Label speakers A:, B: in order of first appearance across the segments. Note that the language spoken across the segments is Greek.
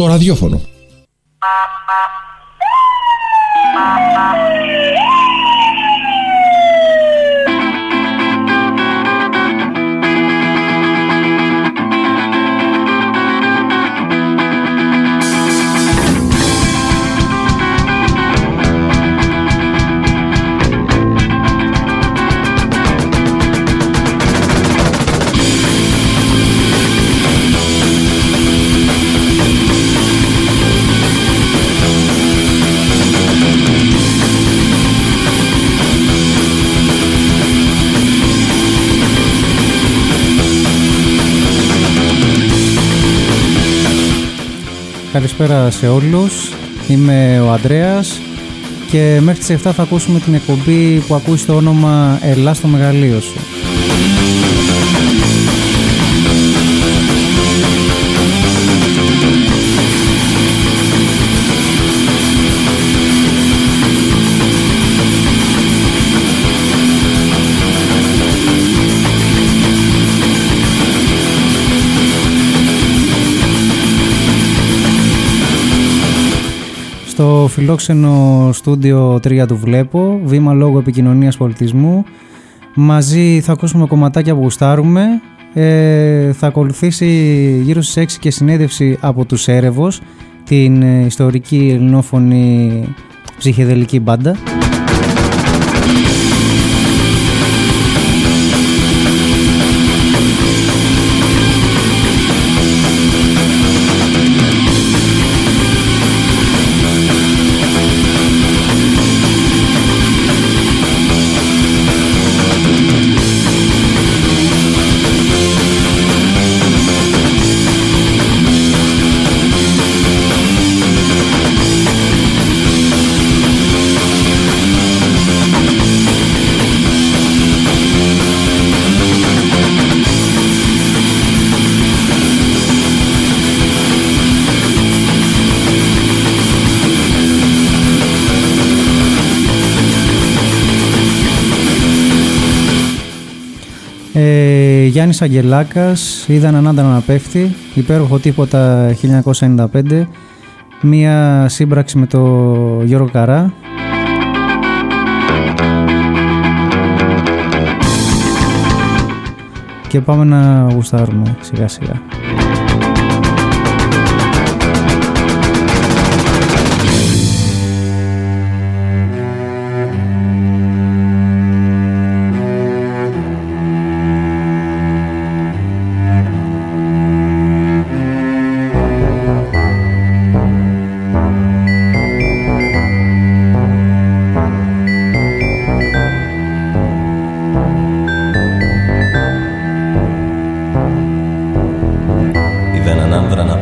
A: Βλέπω το ραδιόφωνο.
B: Καλησπέρα σε όλους. Είμαι ο Ανδρέας και μέχρι τις 7 θα ακούσουμε την εκπομπή που ακούει στο όνομα «Ελλάς στο μεγαλείο σου». Φιλόξενο στούντιο 3 του Βλέπω, βήμα λόγω επικοινωνίας πολιτισμού. Μαζί θα ακούσουμε κομματάκια που γουστάρουμε. Ε, θα ακολουθήσει γύρω στις 6 και συνέντευξη από τους Έρευος, την ε, ιστορική ελληνόφωνη ψυχεδελική μπάντα. Γιάννης Αγγελάκας, είδα έναν άντρα να πέφτει, υπέροχο τίποτα 1995, μία σύμπραξη με το Γιώργο Καρά. Και πάμε να γουστάρουμε σιγά σιγά.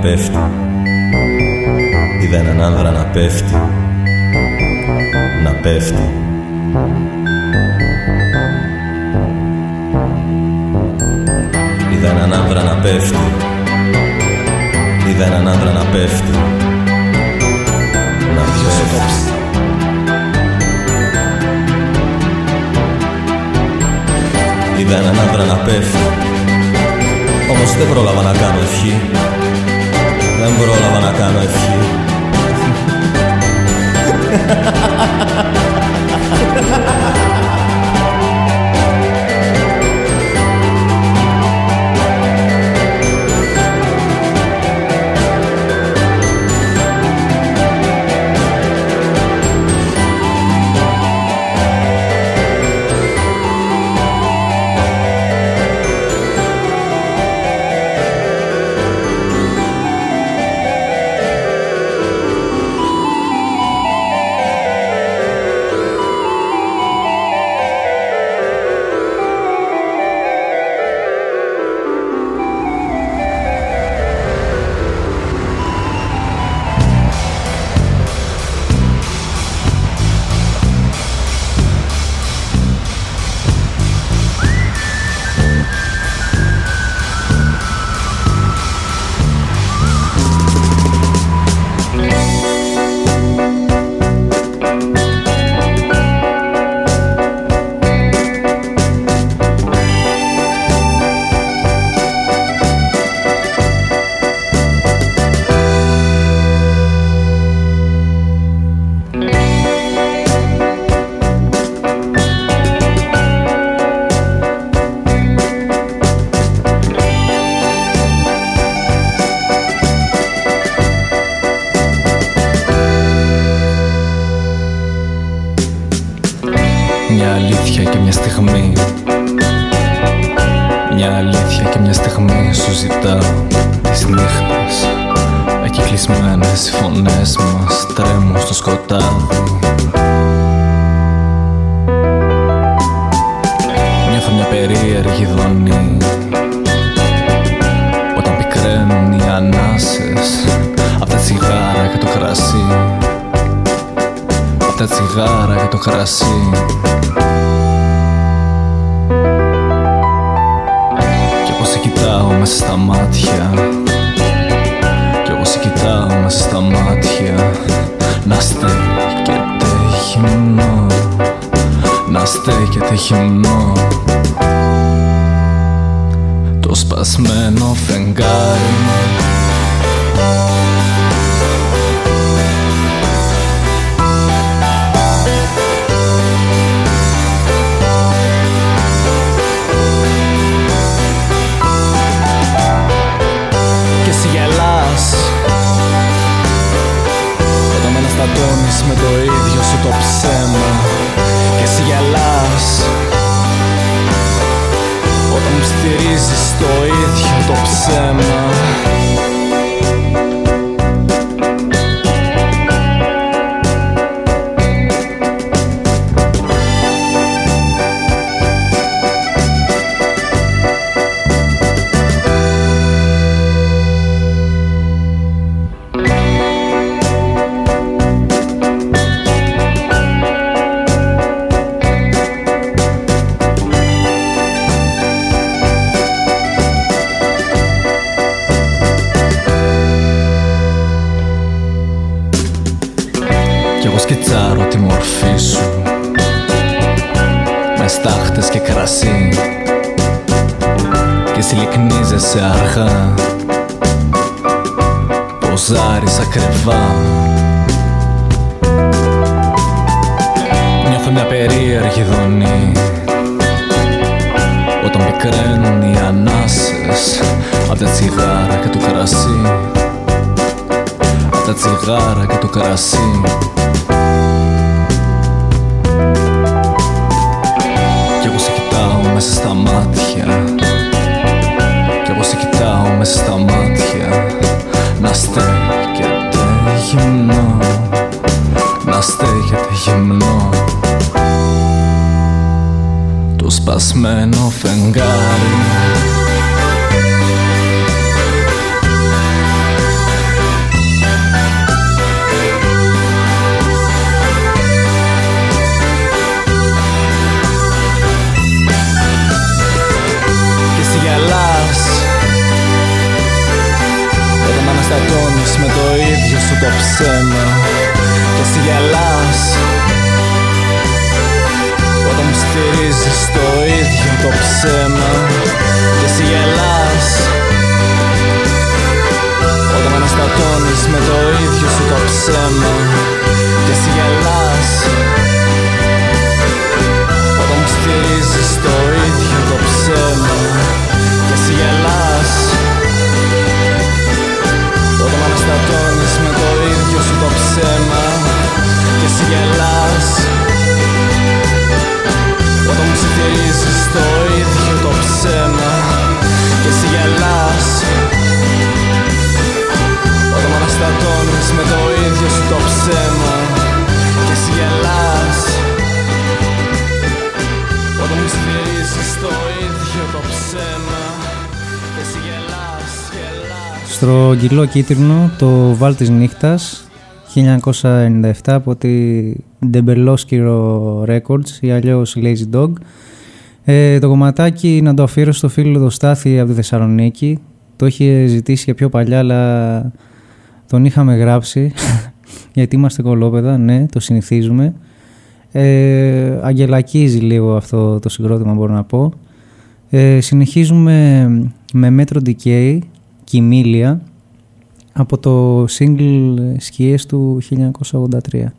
C: πέφτει. Είδα έναν άνδρα να πέφτει. Να πέφτει. Είδα έναν άνδρα να πέφτει. Είδα έναν άνδρα να πέφτει. Να πέφτει. Είδα έναν άνδρα να πέφτει. Όμως δεν πρόλαβα να κάνω ευχή. Lembrou a manacana aqui. τσιγάρα και το κρασί.
B: Στρογγυλό κίτρινο, το Βάλ της Νύχτας, 1997 από τη Ντεμπελόσκυρο Records ή αλλιώς Lazy Dog. Ε, το κομματάκι να το αφιέρω στο φίλο το Στάθη από τη Θεσσαλονίκη. Το είχε ζητήσει για πιο παλιά, αλλά τον είχαμε γράψει, γιατί είμαστε κολόπεδα, ναι, το συνηθίζουμε. Ε, αγγελακίζει λίγο αυτό το συγκρότημα μπορώ να πω. Ε, συνεχίζουμε με Metro Decay Κιμήλια από το single σκιές του 1983.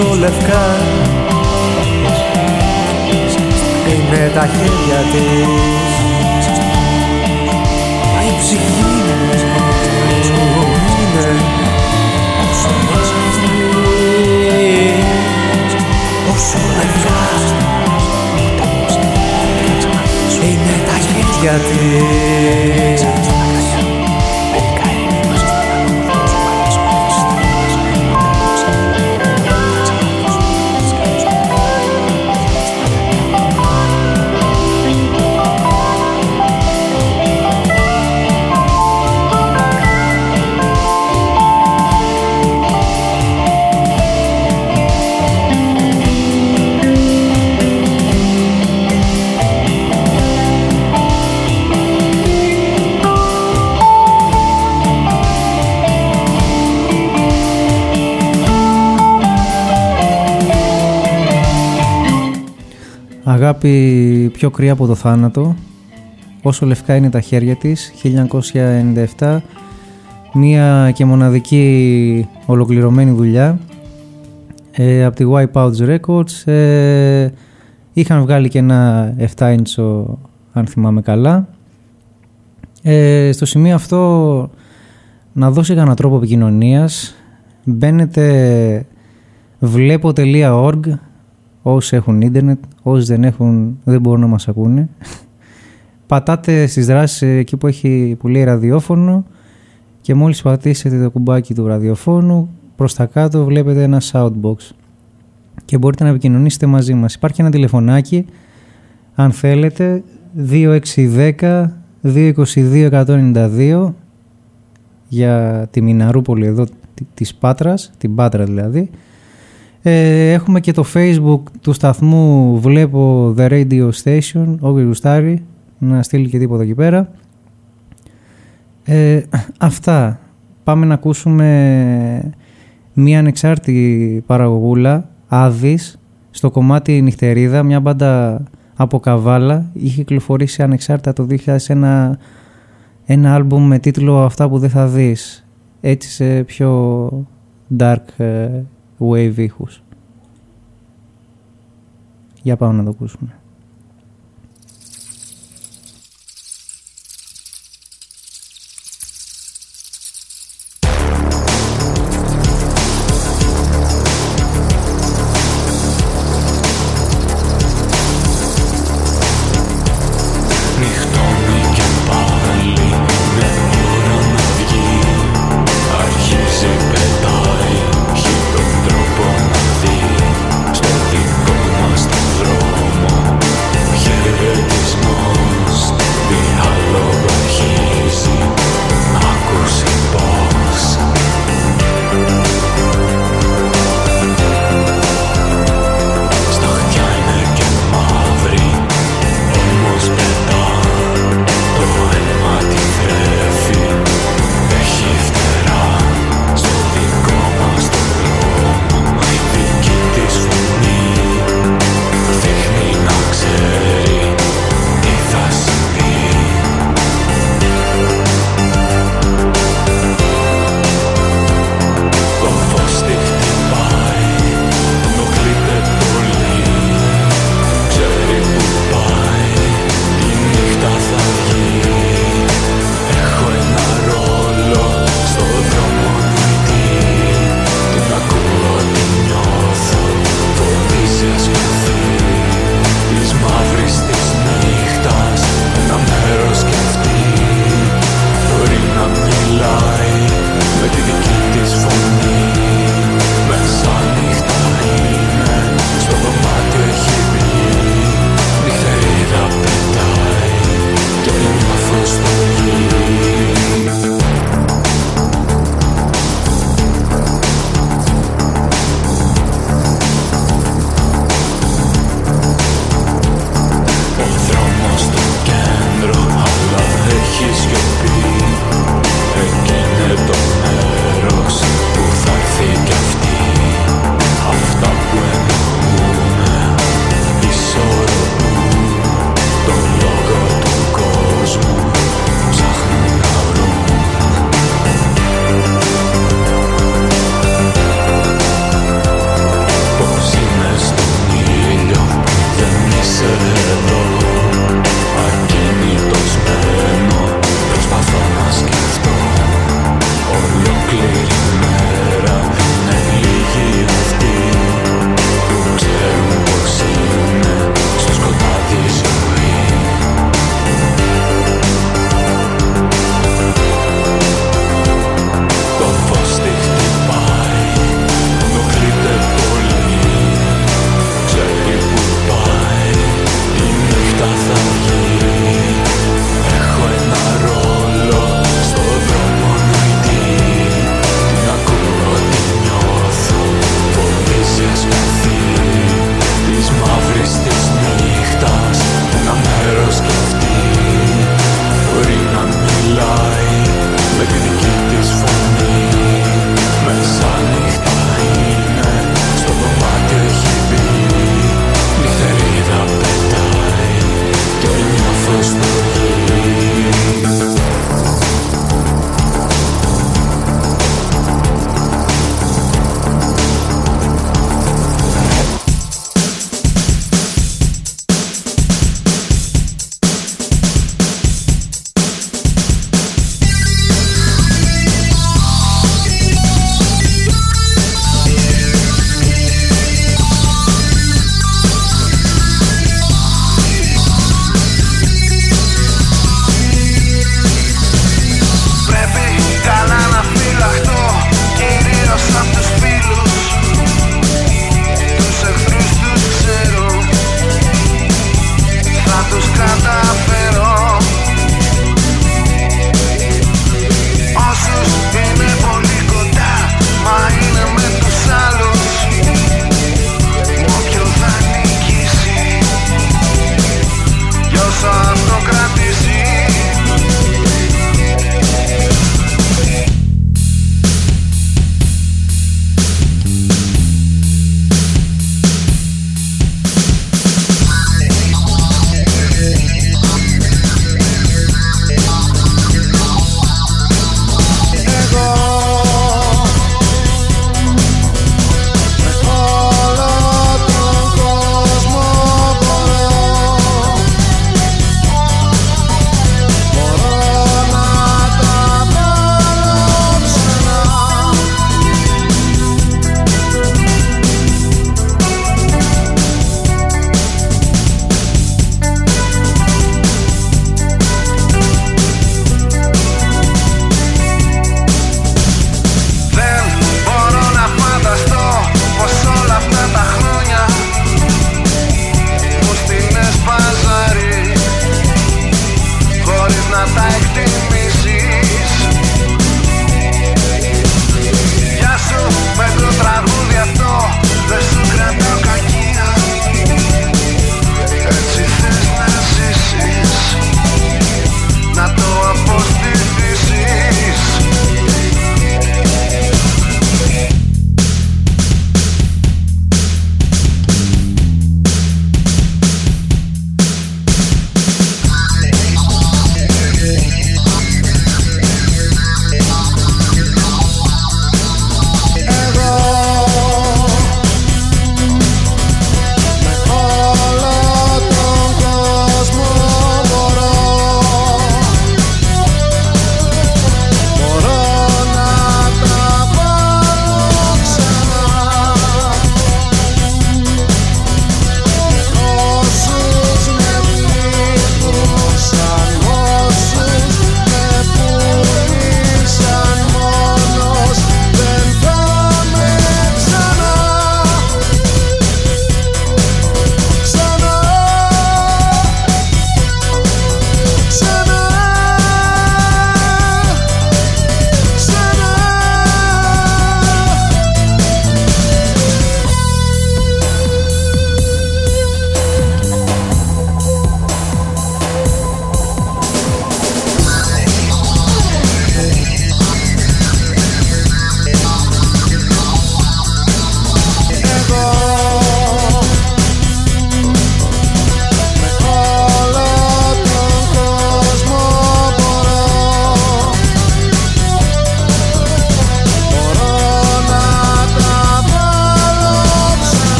D: Λευκά. Είναι τα χέρια της. Η ψυχή μου είναι όσο όσο λευκά. Είναι τα χέρια της
B: αγάπη πιο κρύα από το θάνατο. Όσο λευκά είναι τα χέρια της 1997 μία και μοναδική ολοκληρωμένη δουλειά. Ε, από τη Wipeouts Records ε, είχαν βγάλει και ένα 7 inch αν θυμάμαι καλά. Ε, στο σημείο αυτό να δώσει κανένα τρόπο επικοινωνίας. μπαίνετε βλέπω.org όσοι έχουν ίντερνετ, όσοι δεν έχουν δεν μπορούν να μας ακούνε. Πατάτε στις δράσεις εκεί που, έχει, που λέει ραδιόφωνο και μόλις πατήσετε το κουμπάκι του ραδιοφώνου προς τα κάτω βλέπετε ένα soundbox και μπορείτε να επικοινωνήσετε μαζί μας. Υπάρχει ένα τηλεφωνάκι αν θέλετε 2610 222 για τη Μιναρούπολη εδώ της Πάτρας, την Πάτρα δηλαδή ε, έχουμε και το facebook του σταθμού βλέπω The Radio Station, όποιος γουστάρει, να στείλει και τίποτα εκεί πέρα. Ε, αυτά. Πάμε να ακούσουμε μία ανεξάρτητη παραγωγούλα, Άδης, στο κομμάτι Νυχτερίδα, μια μπάντα από Καβάλα. Είχε κυκλοφορήσει ανεξάρτητα το 2001 ένα άλμπουμ με τίτλο «Αυτά που δεν θα δεις». Έτσι σε πιο dark ε, wave ήχους. Για πάμε να το ακούσουμε.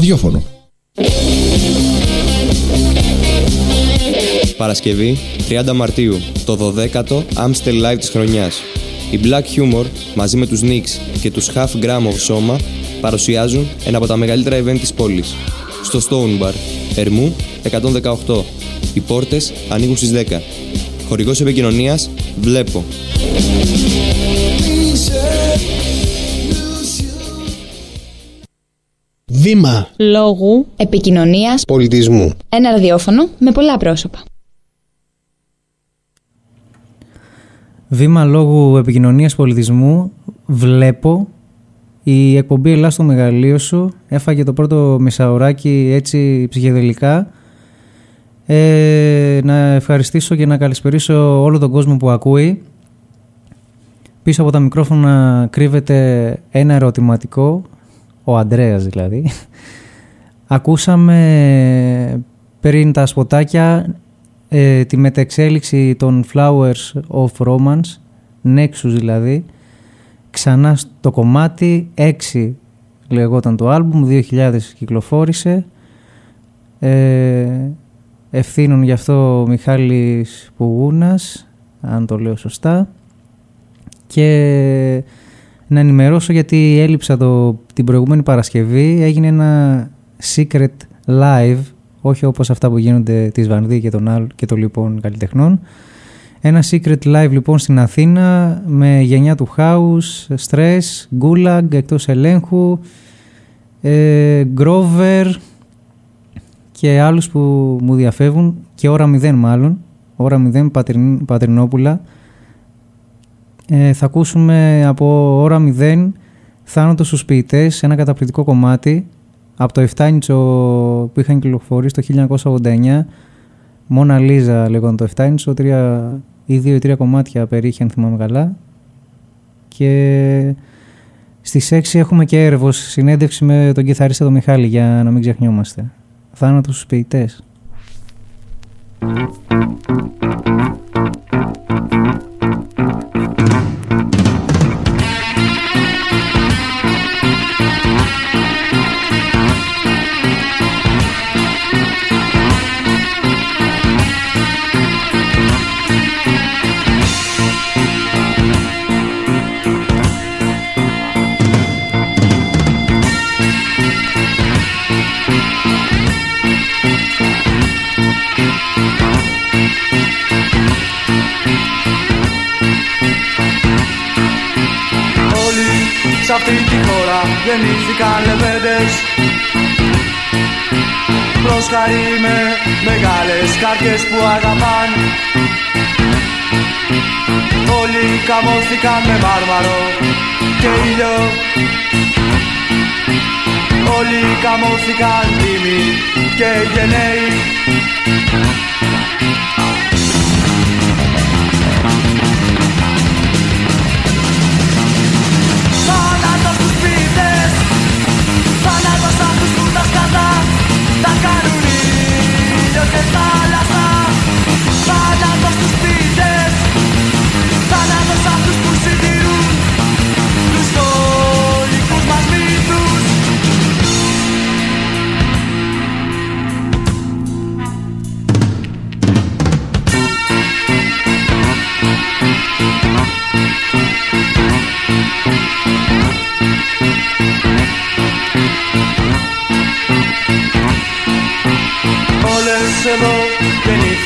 A: Ραδιόφωνο.
E: Παρασκευή 30 Μαρτίου, το 12ο Amstel Live της χρονιάς. Οι Black Humor μαζί με τους Knicks και τους Half Gram of Soma παρουσιάζουν ένα από τα μεγαλύτερα event της πόλης. Στο Stone Bar, Ερμού 118. Οι πόρτες ανοίγουν στις 10. Χορηγός επικοινωνίας Βλέπω.
F: Βήμα
G: λόγου, επικοινωνίας,
F: πολιτισμού.
G: ένα ραδιόφωνο με πολλά πρόσωπα.
B: Βήμα λόγου επικοινωνίας πολιτισμού βλέπω η εκπομπή «Ελλάς στο μεγαλείο σου» έφαγε το πρώτο μισάωράκι έτσι ψυχεδελικά. Ε, να ευχαριστήσω και να καλησπερίσω όλο τον κόσμο που ακούει. Πίσω από τα μικρόφωνα κρύβεται ένα ερωτηματικό, ο Αντρέας δηλαδή. Ακούσαμε πριν τα σποτάκια ε, τη μετεξέλιξη των Flowers of Romance, Nexus δηλαδή, ξανά στο κομμάτι 6 λεγόταν το άλμπουμ, 2000 κυκλοφόρησε. Ε, ευθύνων γι' αυτό ο Μιχάλης Πουγούνας, αν το λέω σωστά. Και να ενημερώσω γιατί έλειψα το, την προηγούμενη Παρασκευή. Έγινε ένα secret live, όχι όπως αυτά που γίνονται της Βανδί και των, άλλων, και των λοιπόν καλλιτεχνών. Ένα secret live λοιπόν στην Αθήνα με γενιά του house, stress, gulag, εκτός ελέγχου, ε, grover και άλλους που μου διαφεύγουν και ώρα μηδέν μάλλον, ώρα μηδέν πατριν, Πατρινόπουλα. Ε, θα ακούσουμε από ώρα μηδέν θάνατος στους ποιητές, ένα καταπληκτικό κομμάτι από το 7 inch που είχαν κυκλοφορήσει το 1989 Μόνα Λίζα λέγονταν το 7 inch, τρία, ή δύο ή τρία κομμάτια περίχει αν θυμάμαι καλά. Και στις 6 έχουμε και έρευος συνέντευξη με τον κιθαρίστα τον Μιχάλη για να μην ξεχνιόμαστε. Θάνατος στους ποιητές
H: σε αυτή τη χώρα γεννήθηκαν λεβέντες. Πρόσχαροι με μεγάλες καρδιές που αγαπάν. Όλοι καμώθηκαν με μάρμαρο και ήλιο. Όλοι καμώθηκαν τίμοι και γενναίοι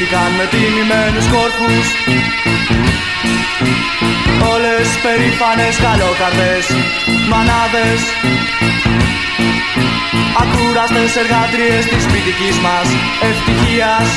H: γεννήθηκαν με τιμημένους κόρπους Όλες περήφανες καλόκαρδες μανάδες. Ακούραστες εργάτριες της σπιτικής μας ευτυχίας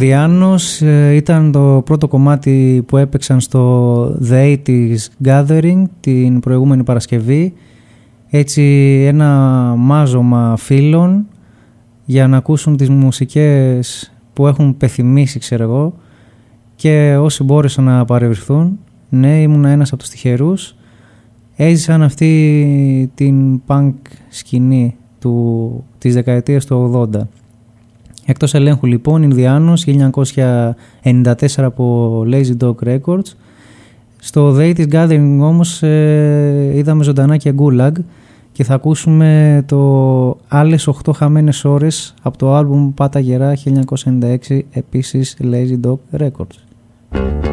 B: Ινδιάνος ε, ήταν το πρώτο κομμάτι που έπαιξαν στο The 80's Gathering την προηγούμενη Παρασκευή. Έτσι ένα μάζωμα φίλων για να ακούσουν τις μουσικές που έχουν πεθυμίσει ξέρω εγώ και όσοι μπόρεσαν να παρευρεθούν. Ναι, ήμουν ένας από τους τυχερούς. Έζησαν αυτή την punk σκηνή του, της δεκαετίας του 80. Εκτός ελέγχου λοιπόν, Ινδιάνος, 1994 από Lazy Dog Records. Στο The 80's Gathering όμως ε, είδαμε ζωντανά και Gulag και θα ακούσουμε το άλλες 8 χαμένες ώρες από το άλμπουμ Πάτα Γερά 1996 επίσης Lazy Dog Records.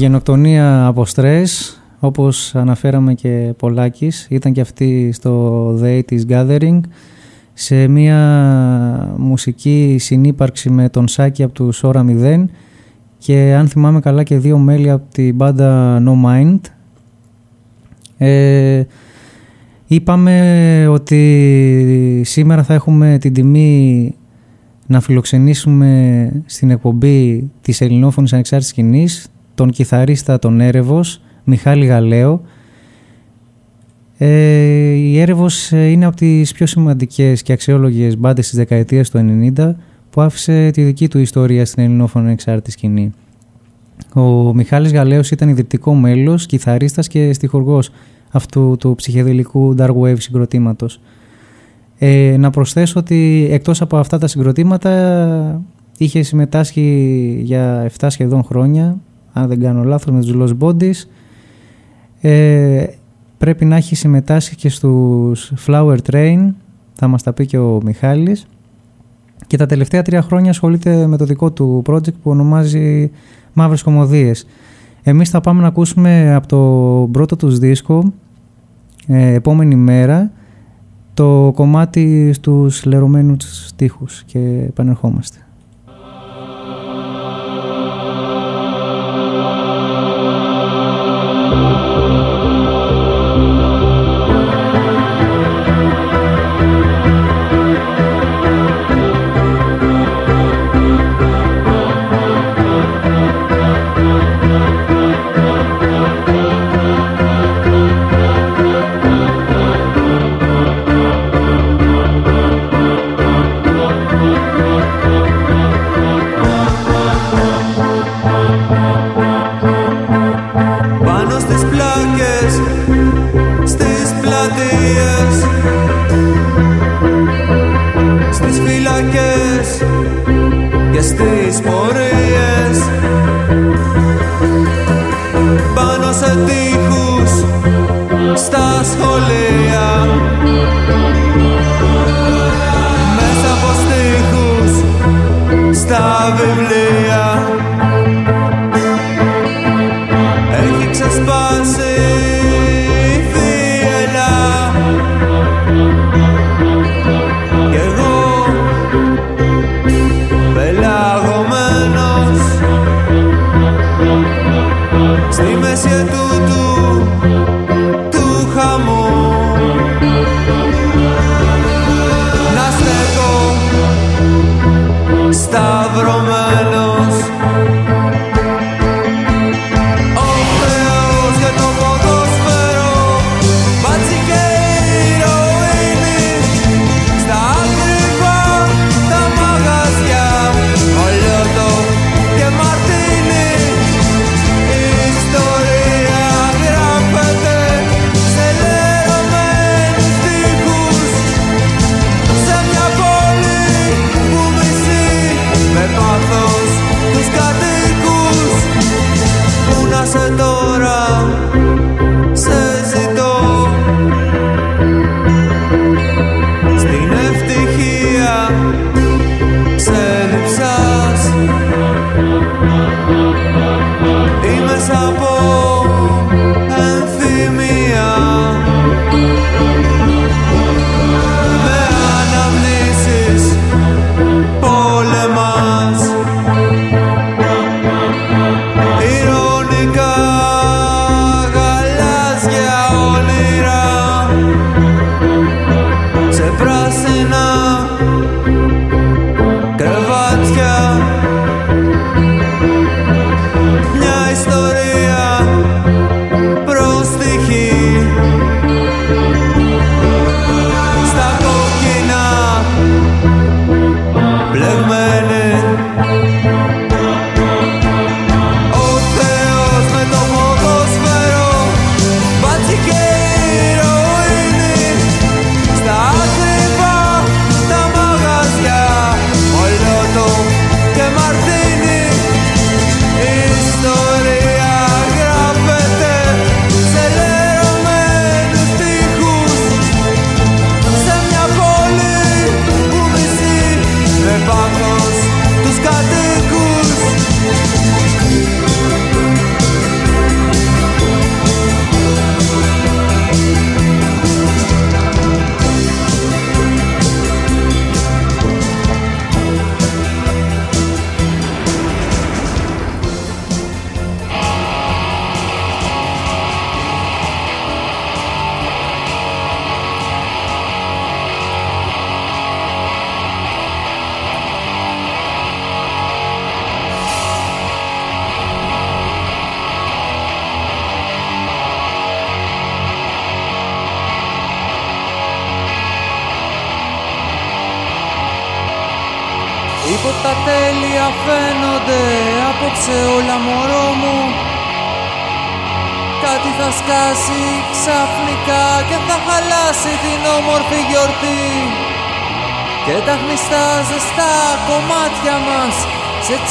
B: Γενοκτονία από στρες, όπως αναφέραμε και πολλάκις, ήταν και αυτή στο The 80's Gathering, σε μια μουσική συνύπαρξη με τον Σάκη από τους Σόρα 0 και αν θυμάμαι καλά και δύο μέλη από την μπάντα No Mind. Ε, είπαμε ότι σήμερα θα έχουμε την τιμή να φιλοξενήσουμε στην εκπομπή της ελληνόφωνης ανεξάρτητης σκηνής τον κιθαρίστα τον Έρευος, Μιχάλη Γαλέο. Ε, η Έρευος είναι από τις πιο σημαντικές και αξιόλογες μπάντες της δεκαετίας του 90 που άφησε τη δική του ιστορία στην ελληνόφωνη ανεξάρτητη σκηνή. Ο Μιχάλης Γαλέος ήταν ιδρυτικό μέλος, κιθαρίστας και στιχουργός αυτού του ψυχεδελικού dark wave συγκροτήματος. Ε, να προσθέσω ότι εκτός από αυτά τα συγκροτήματα είχε συμμετάσχει για 7 σχεδόν χρόνια, αν δεν κάνω λάθος, με τους Lost Bodies. Ε, πρέπει να έχει συμμετάσχει και στους Flower Train, θα μας τα πει και ο Μιχάλης. Και τα τελευταία τρία χρόνια ασχολείται με το δικό του project που ονομάζει Μαύρες Κομμωδίες. Εμείς θα πάμε να ακούσουμε από το πρώτο τους δίσκο, ε, επόμενη μέρα, το κομμάτι στους λερωμένους στίχους και επανερχόμαστε.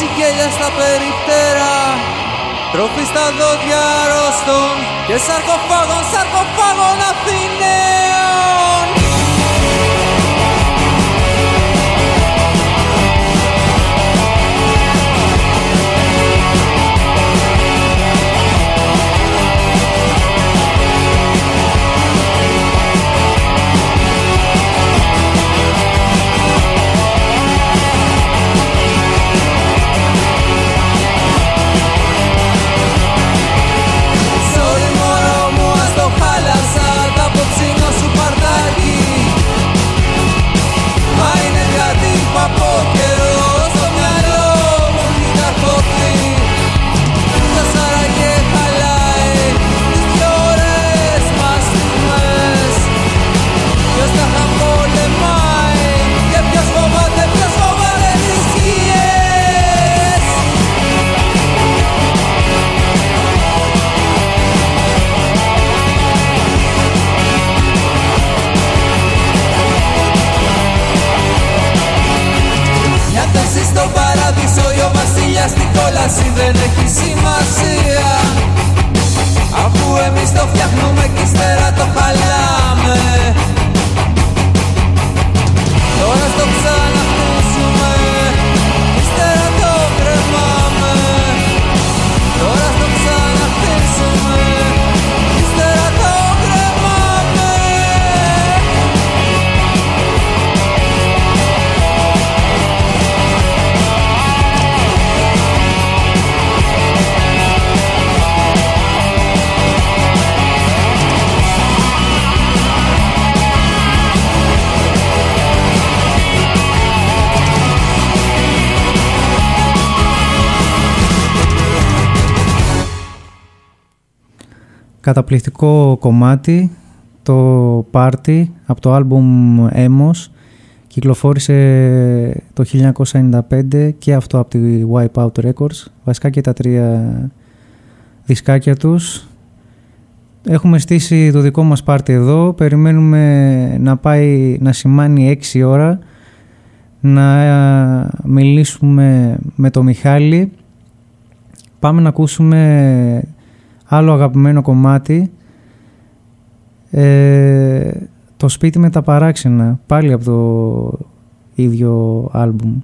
I: Τσικέλια στα περιπτέρα. Τροφή στα δόντια αρρώστων και σαρκοφάγων, σαρκοφάγων ο βασιλιάς στην κόλαση δεν έχει σημασία. Αφού εμείς το φτιάχνουμε κι ύστερα το χαλάμε
B: Καταπληκτικό κομμάτι, το Party από το άλμπουμ Emos. Κυκλοφόρησε το 1995 και αυτό από τη Wipeout Records. Βασικά και τα τρία δισκάκια τους. Έχουμε στήσει το δικό μας πάρτι εδώ. Περιμένουμε να πάει να σημάνει 6 ώρα να ε, μιλήσουμε με το Μιχάλη. Πάμε να ακούσουμε άλλο αγαπημένο κομμάτι. Ε, το σπίτι με τα παράξενα πάλι από το ίδιο άλμπουμ.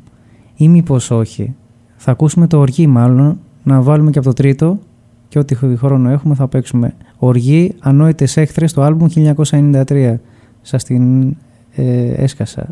B: Ή μήπως όχι. Θα ακούσουμε το οργή μάλλον να βάλουμε και από το τρίτο και ό,τι χρόνο έχουμε θα παίξουμε. Οργή ανόητες έχθρες το άλμπουμ 1993 σας την ε, έσκασα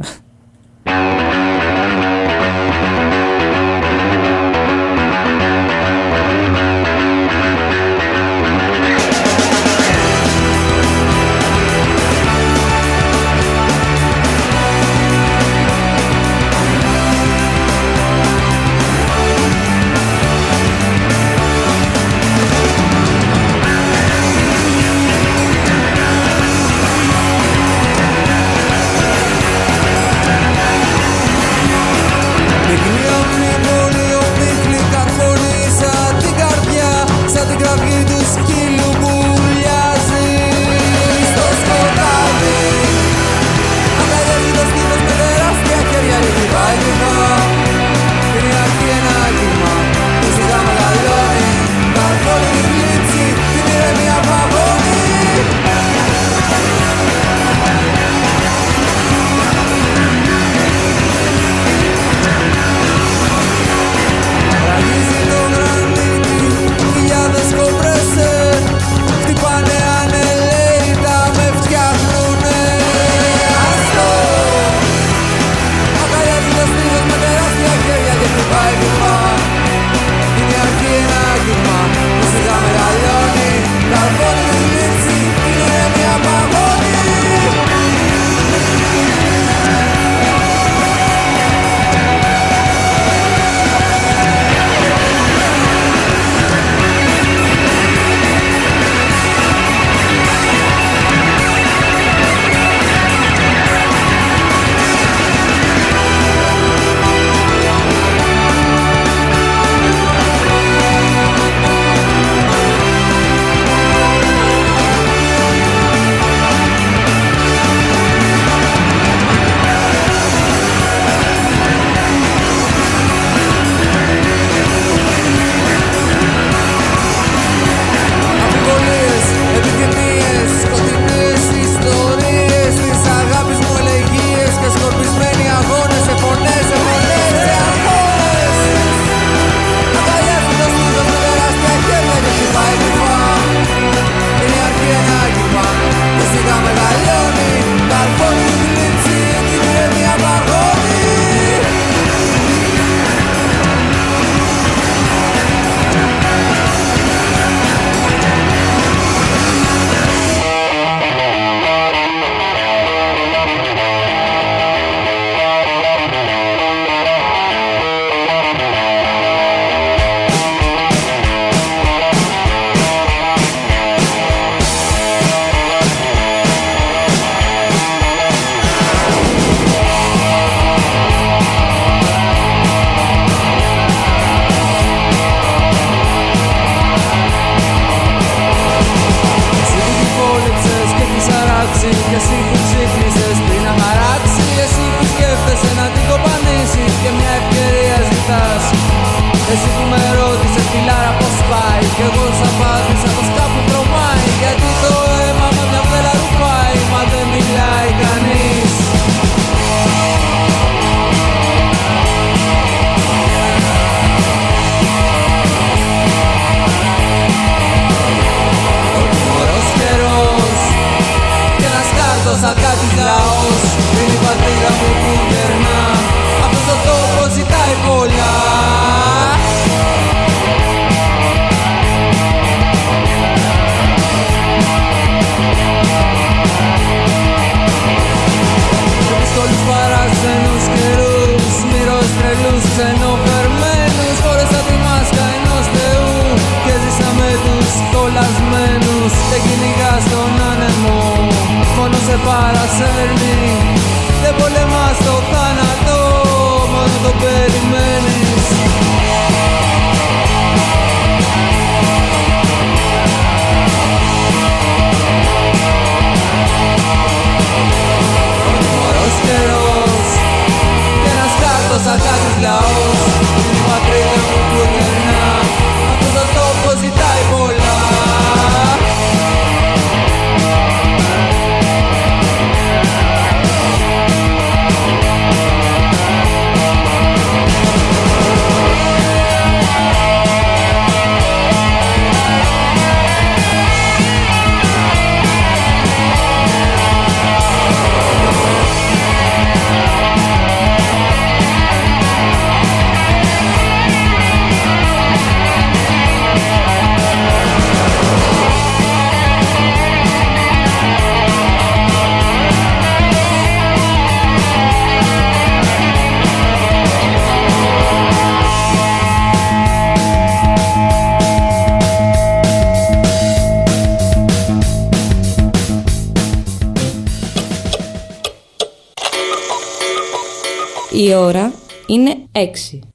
F: 6.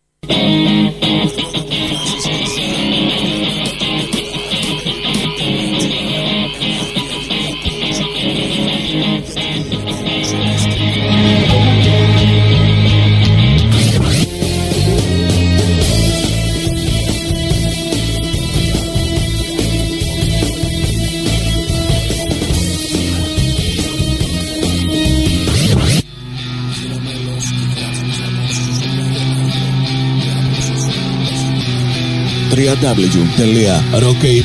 J: www.rockap.gr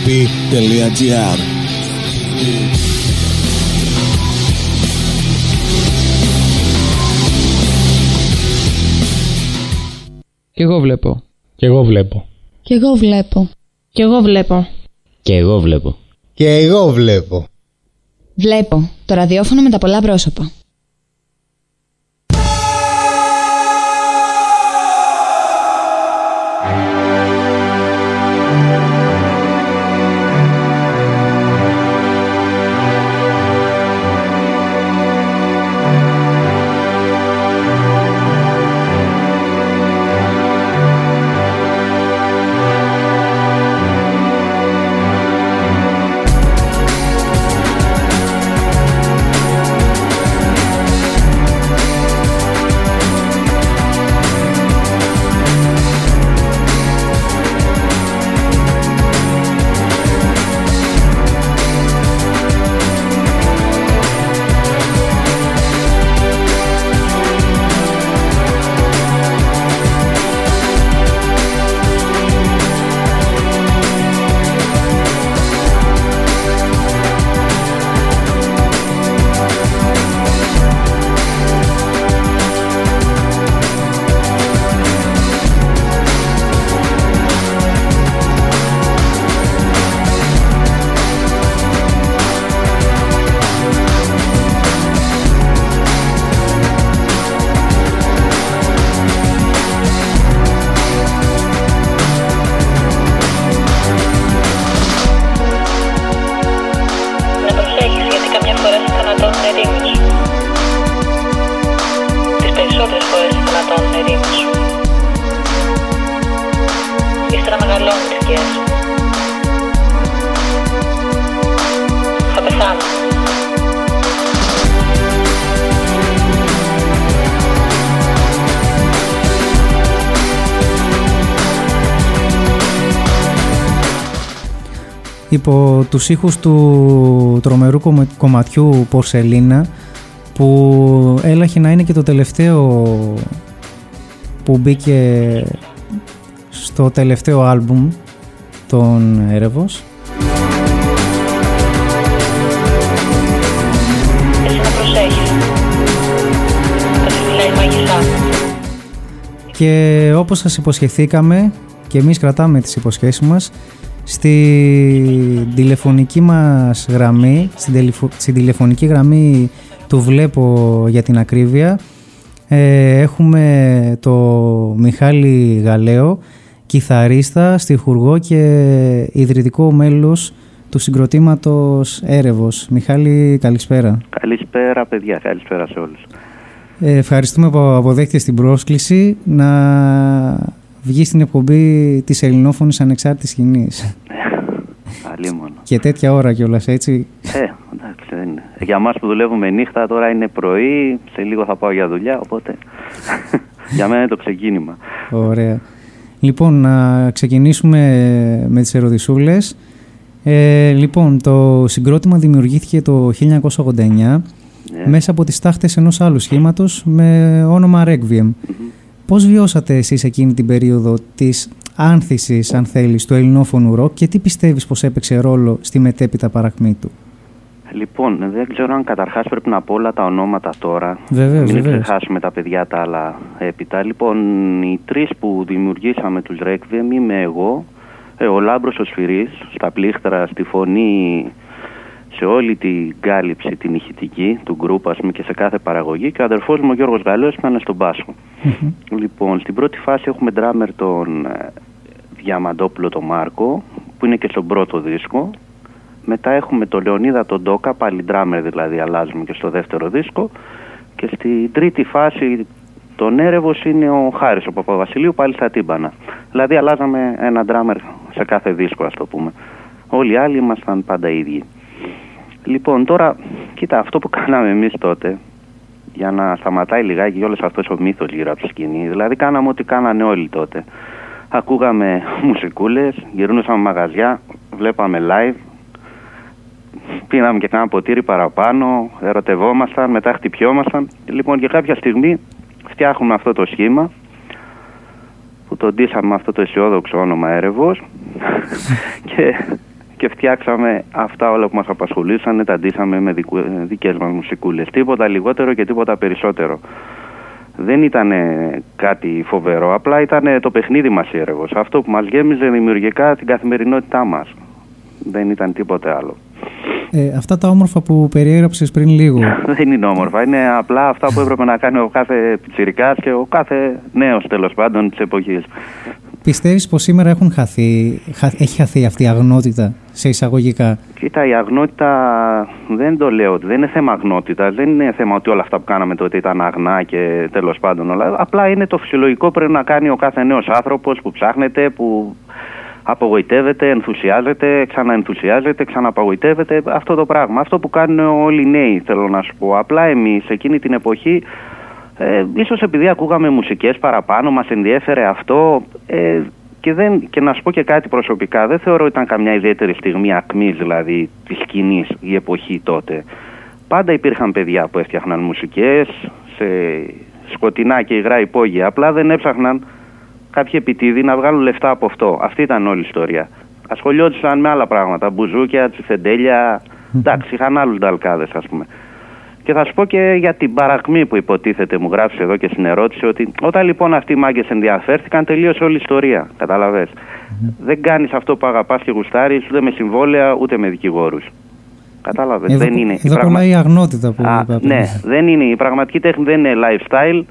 K: Κι εγώ βλέπω.
L: Κι εγώ βλέπω.
M: Κι εγώ βλέπω.
F: Κι εγώ βλέπω.
L: Και εγώ βλέπω.
G: Και εγώ βλέπω.
M: Βλέπω. Το ραδιόφωνο με τα πολλά πρόσωπα.
B: Υπό τους ήχους του τρομερού κομμα- κομματιού Πορσελίνα που έλαχε να είναι και το τελευταίο που μπήκε στο τελευταίο άλμπουμ των Έρευος
N: Εσύ να προσέχεις. Θα σε φυλάει η μαγισσά.
B: και όπως σας υποσχεθήκαμε και εμείς κρατάμε τις υποσχέσεις μας στη τηλεφωνική μας γραμμή στην, τηλεφο- στην τηλεφωνική γραμμή του βλέπω για την ακρίβεια ε, έχουμε το Μιχάλη Γαλέο κιθαρίστα, στιχουργό και ιδρυτικό μέλος του συγκροτήματος Έρευος. Μιχάλη καλησπέρα.
O: Καλησπέρα, παιδιά. Καλησπέρα σε όλους.
B: Ε, ευχαριστούμε που αποδέχτηκες την πρόσκληση να βγεις στην εκπομπή της ελληνόφωνης ανεξάρτητης σκηνής.
O: Αλίμονο.
B: και τέτοια ώρα κιόλας έτσι.
O: Ε, εντάξει, δεν είναι. Για μας που δουλεύουμε νύχτα, τώρα είναι πρωί, σε λίγο θα πάω για δουλειά, οπότε για μένα είναι το ξεκίνημα.
B: Ωραία. Λοιπόν, να ξεκινήσουμε με τις ερωτησούλες. Ε, λοιπόν, το συγκρότημα δημιουργήθηκε το 1989 μέσα από τις τάχτες ενός άλλου σχήματος με όνομα Requiem. Πώς βιώσατε εσείς εκείνη την περίοδο της άνθησης, αν θέλεις, του ελληνόφωνου ροκ και τι πιστεύεις πως έπαιξε ρόλο στη μετέπειτα παρακμή του;
O: Λοιπόν, δεν ξέρω αν καταρχάς πρέπει να πω όλα τα ονόματα τώρα.
B: Βεβαίως,
O: Μην
B: βεβαίως.
O: ξεχάσουμε τα παιδιά τα άλλα έπειτα. Λοιπόν, οι τρεις που δημιουργήσαμε τους Requiem είμαι εγώ, ε, ο Λάμπρος ο Σφυρής, στα πλήκτρα, στη φωνή, σε όλη την κάλυψη την ηχητική του γκρουπ, ας πούμε, και σε κάθε παραγωγή και ο αδερφός μου ο Γιώργος Γαλλός που ήταν στον Πάσχο. Λοιπόν, στην πρώτη φάση έχουμε ντράμερ τον ε, Διαμαντόπουλο τον Μάρκο, που είναι και στον πρώτο δίσκο. Μετά έχουμε τον Λεωνίδα τον Ντόκα, πάλι ντράμερ δηλαδή αλλάζουμε και στο δεύτερο δίσκο. Και στην τρίτη φάση τον έρευος είναι ο Χάρης, ο Παπαβασιλείου, πάλι στα τύμπανα. Δηλαδή αλλάζαμε ένα ντράμερ σε κάθε δίσκο, ας το πούμε. Όλοι οι άλλοι ήμασταν πάντα οι ίδιοι. Λοιπόν, τώρα, κοίτα, αυτό που κάναμε εμείς τότε, για να σταματάει λιγάκι όλος αυτός ο μύθος γύρω από τη σκηνή, δηλαδή κάναμε ό,τι κάνανε όλοι τότε. Ακούγαμε μουσικούλες, γυρνούσαμε μαγαζιά, βλέπαμε live, πίναμε και κάνα ποτήρι παραπάνω, ερωτευόμασταν, μετά χτυπιόμασταν. Λοιπόν, και κάποια στιγμή φτιάχνουμε αυτό το σχήμα, που το ντύσαμε με αυτό το αισιόδοξο όνομα Έρευος και, και φτιάξαμε αυτά όλα που μας απασχολήσανε, τα ντύσαμε με δικου, δικές μας μουσικούλες. Τίποτα λιγότερο και τίποτα περισσότερο. Δεν ήταν κάτι φοβερό, απλά ήταν το παιχνίδι μας η Έρευος. Αυτό που μας γέμιζε δημιουργικά την καθημερινότητά μας. Δεν ήταν τίποτε άλλο.
B: Ε, αυτά τα όμορφα που περιέγραψες πριν λίγο.
O: Δεν είναι όμορφα. Είναι απλά αυτά που έπρεπε να κάνει ο κάθε πιτσιρικάς και ο κάθε νέος τέλος πάντων της εποχής.
B: Πιστεύεις πως σήμερα έχουν χαθεί, χα- έχει χαθεί αυτή η αγνότητα σε εισαγωγικά;
O: Κοίτα, η αγνότητα δεν το λέω, δεν είναι θέμα αγνότητας, δεν είναι θέμα ότι όλα αυτά που κάναμε τότε ήταν αγνά και τέλος πάντων όλα. Απλά είναι το φυσιολογικό που πρέπει να κάνει ο κάθε νέος άνθρωπος που ψάχνεται, που απογοητεύεται, ενθουσιάζεται, ξαναενθουσιάζεται, ξαναπαγοητεύεται. Αυτό το πράγμα. Αυτό που κάνουν όλοι οι νέοι, θέλω να σου πω. Απλά εμείς εκείνη την εποχή, ε, ίσως επειδή ακούγαμε μουσικές παραπάνω, μας ενδιέφερε αυτό. Ε, και, δεν, και να σου πω και κάτι προσωπικά, δεν θεωρώ ότι ήταν καμιά ιδιαίτερη στιγμή ακμής δηλαδή της σκηνής η εποχή τότε. Πάντα υπήρχαν παιδιά που έφτιαχναν μουσικές σε σκοτεινά και υγρά υπόγεια. Απλά δεν έψαχναν κάποιοι επιτίδη να βγάλουν λεφτά από αυτό. Αυτή ήταν όλη η ιστορία. Ασχολιόντουσαν με άλλα πράγματα. Μπουζούκια, τσιφεντέλια. Εντάξει, είχαν άλλους νταλκάδες, ας πούμε. Και θα σου πω και για την παρακμή που υποτίθεται, μου γράφεις εδώ και στην ερώτηση, ότι όταν λοιπόν αυτοί οι μάγκες ενδιαφέρθηκαν, τελείωσε όλη η ιστορία. Καταλαβες. Δεν κάνεις αυτό που αγαπάς και γουστάρεις ούτε με συμβόλαια ούτε με δικηγόρους. Κατάλαβε.
B: Εδώ,
O: Δεν είναι. η
B: εδώ
O: πραγμα-
B: κολλάει η αγνότητα που
O: Α,
B: είπα πριν.
O: ναι, δεν είναι. Η πραγματική τέχνη δεν είναι lifestyle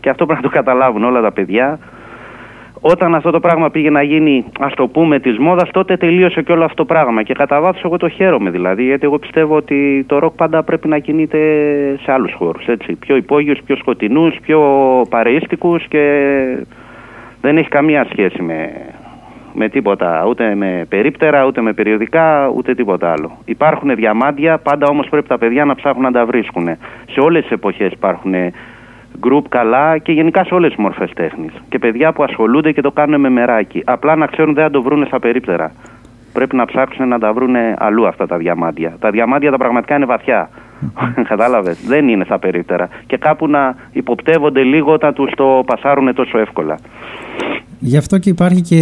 O: και αυτό πρέπει να το καταλάβουν όλα τα παιδιά. Όταν αυτό το πράγμα πήγε να γίνει, ας το πούμε, της μόδας, τότε τελείωσε και όλο αυτό το πράγμα. Και κατά βάθος, εγώ το χαίρομαι δηλαδή, γιατί εγώ πιστεύω ότι το ροκ πάντα πρέπει να κινείται σε άλλους χώρους. Πιο υπόγειους, πιο σκοτεινούς, πιο παρείστικους και δεν έχει καμία σχέση με, με τίποτα, ούτε με περίπτερα, ούτε με περιοδικά, ούτε τίποτα άλλο. Υπάρχουν διαμάντια, πάντα όμως πρέπει τα παιδιά να ψάχνουν να τα βρίσκουν. Σε όλες τις εποχές υπάρχουν γκρουπ καλά και γενικά σε όλες τις μορφές τέχνης. Και παιδιά που ασχολούνται και το κάνουν με μεράκι. Απλά να ξέρουν δεν θα το βρούνε στα περίπτερα. Πρέπει να ψάξουν να τα βρούνε αλλού αυτά τα διαμάντια. Τα διαμάντια τα πραγματικά είναι βαθιά. Κατάλαβες. Δεν είναι στα περίπτερα. Και κάπου να υποπτεύονται λίγο όταν τους το πασάρουν τόσο εύκολα.
B: Γι' αυτό και υπάρχει και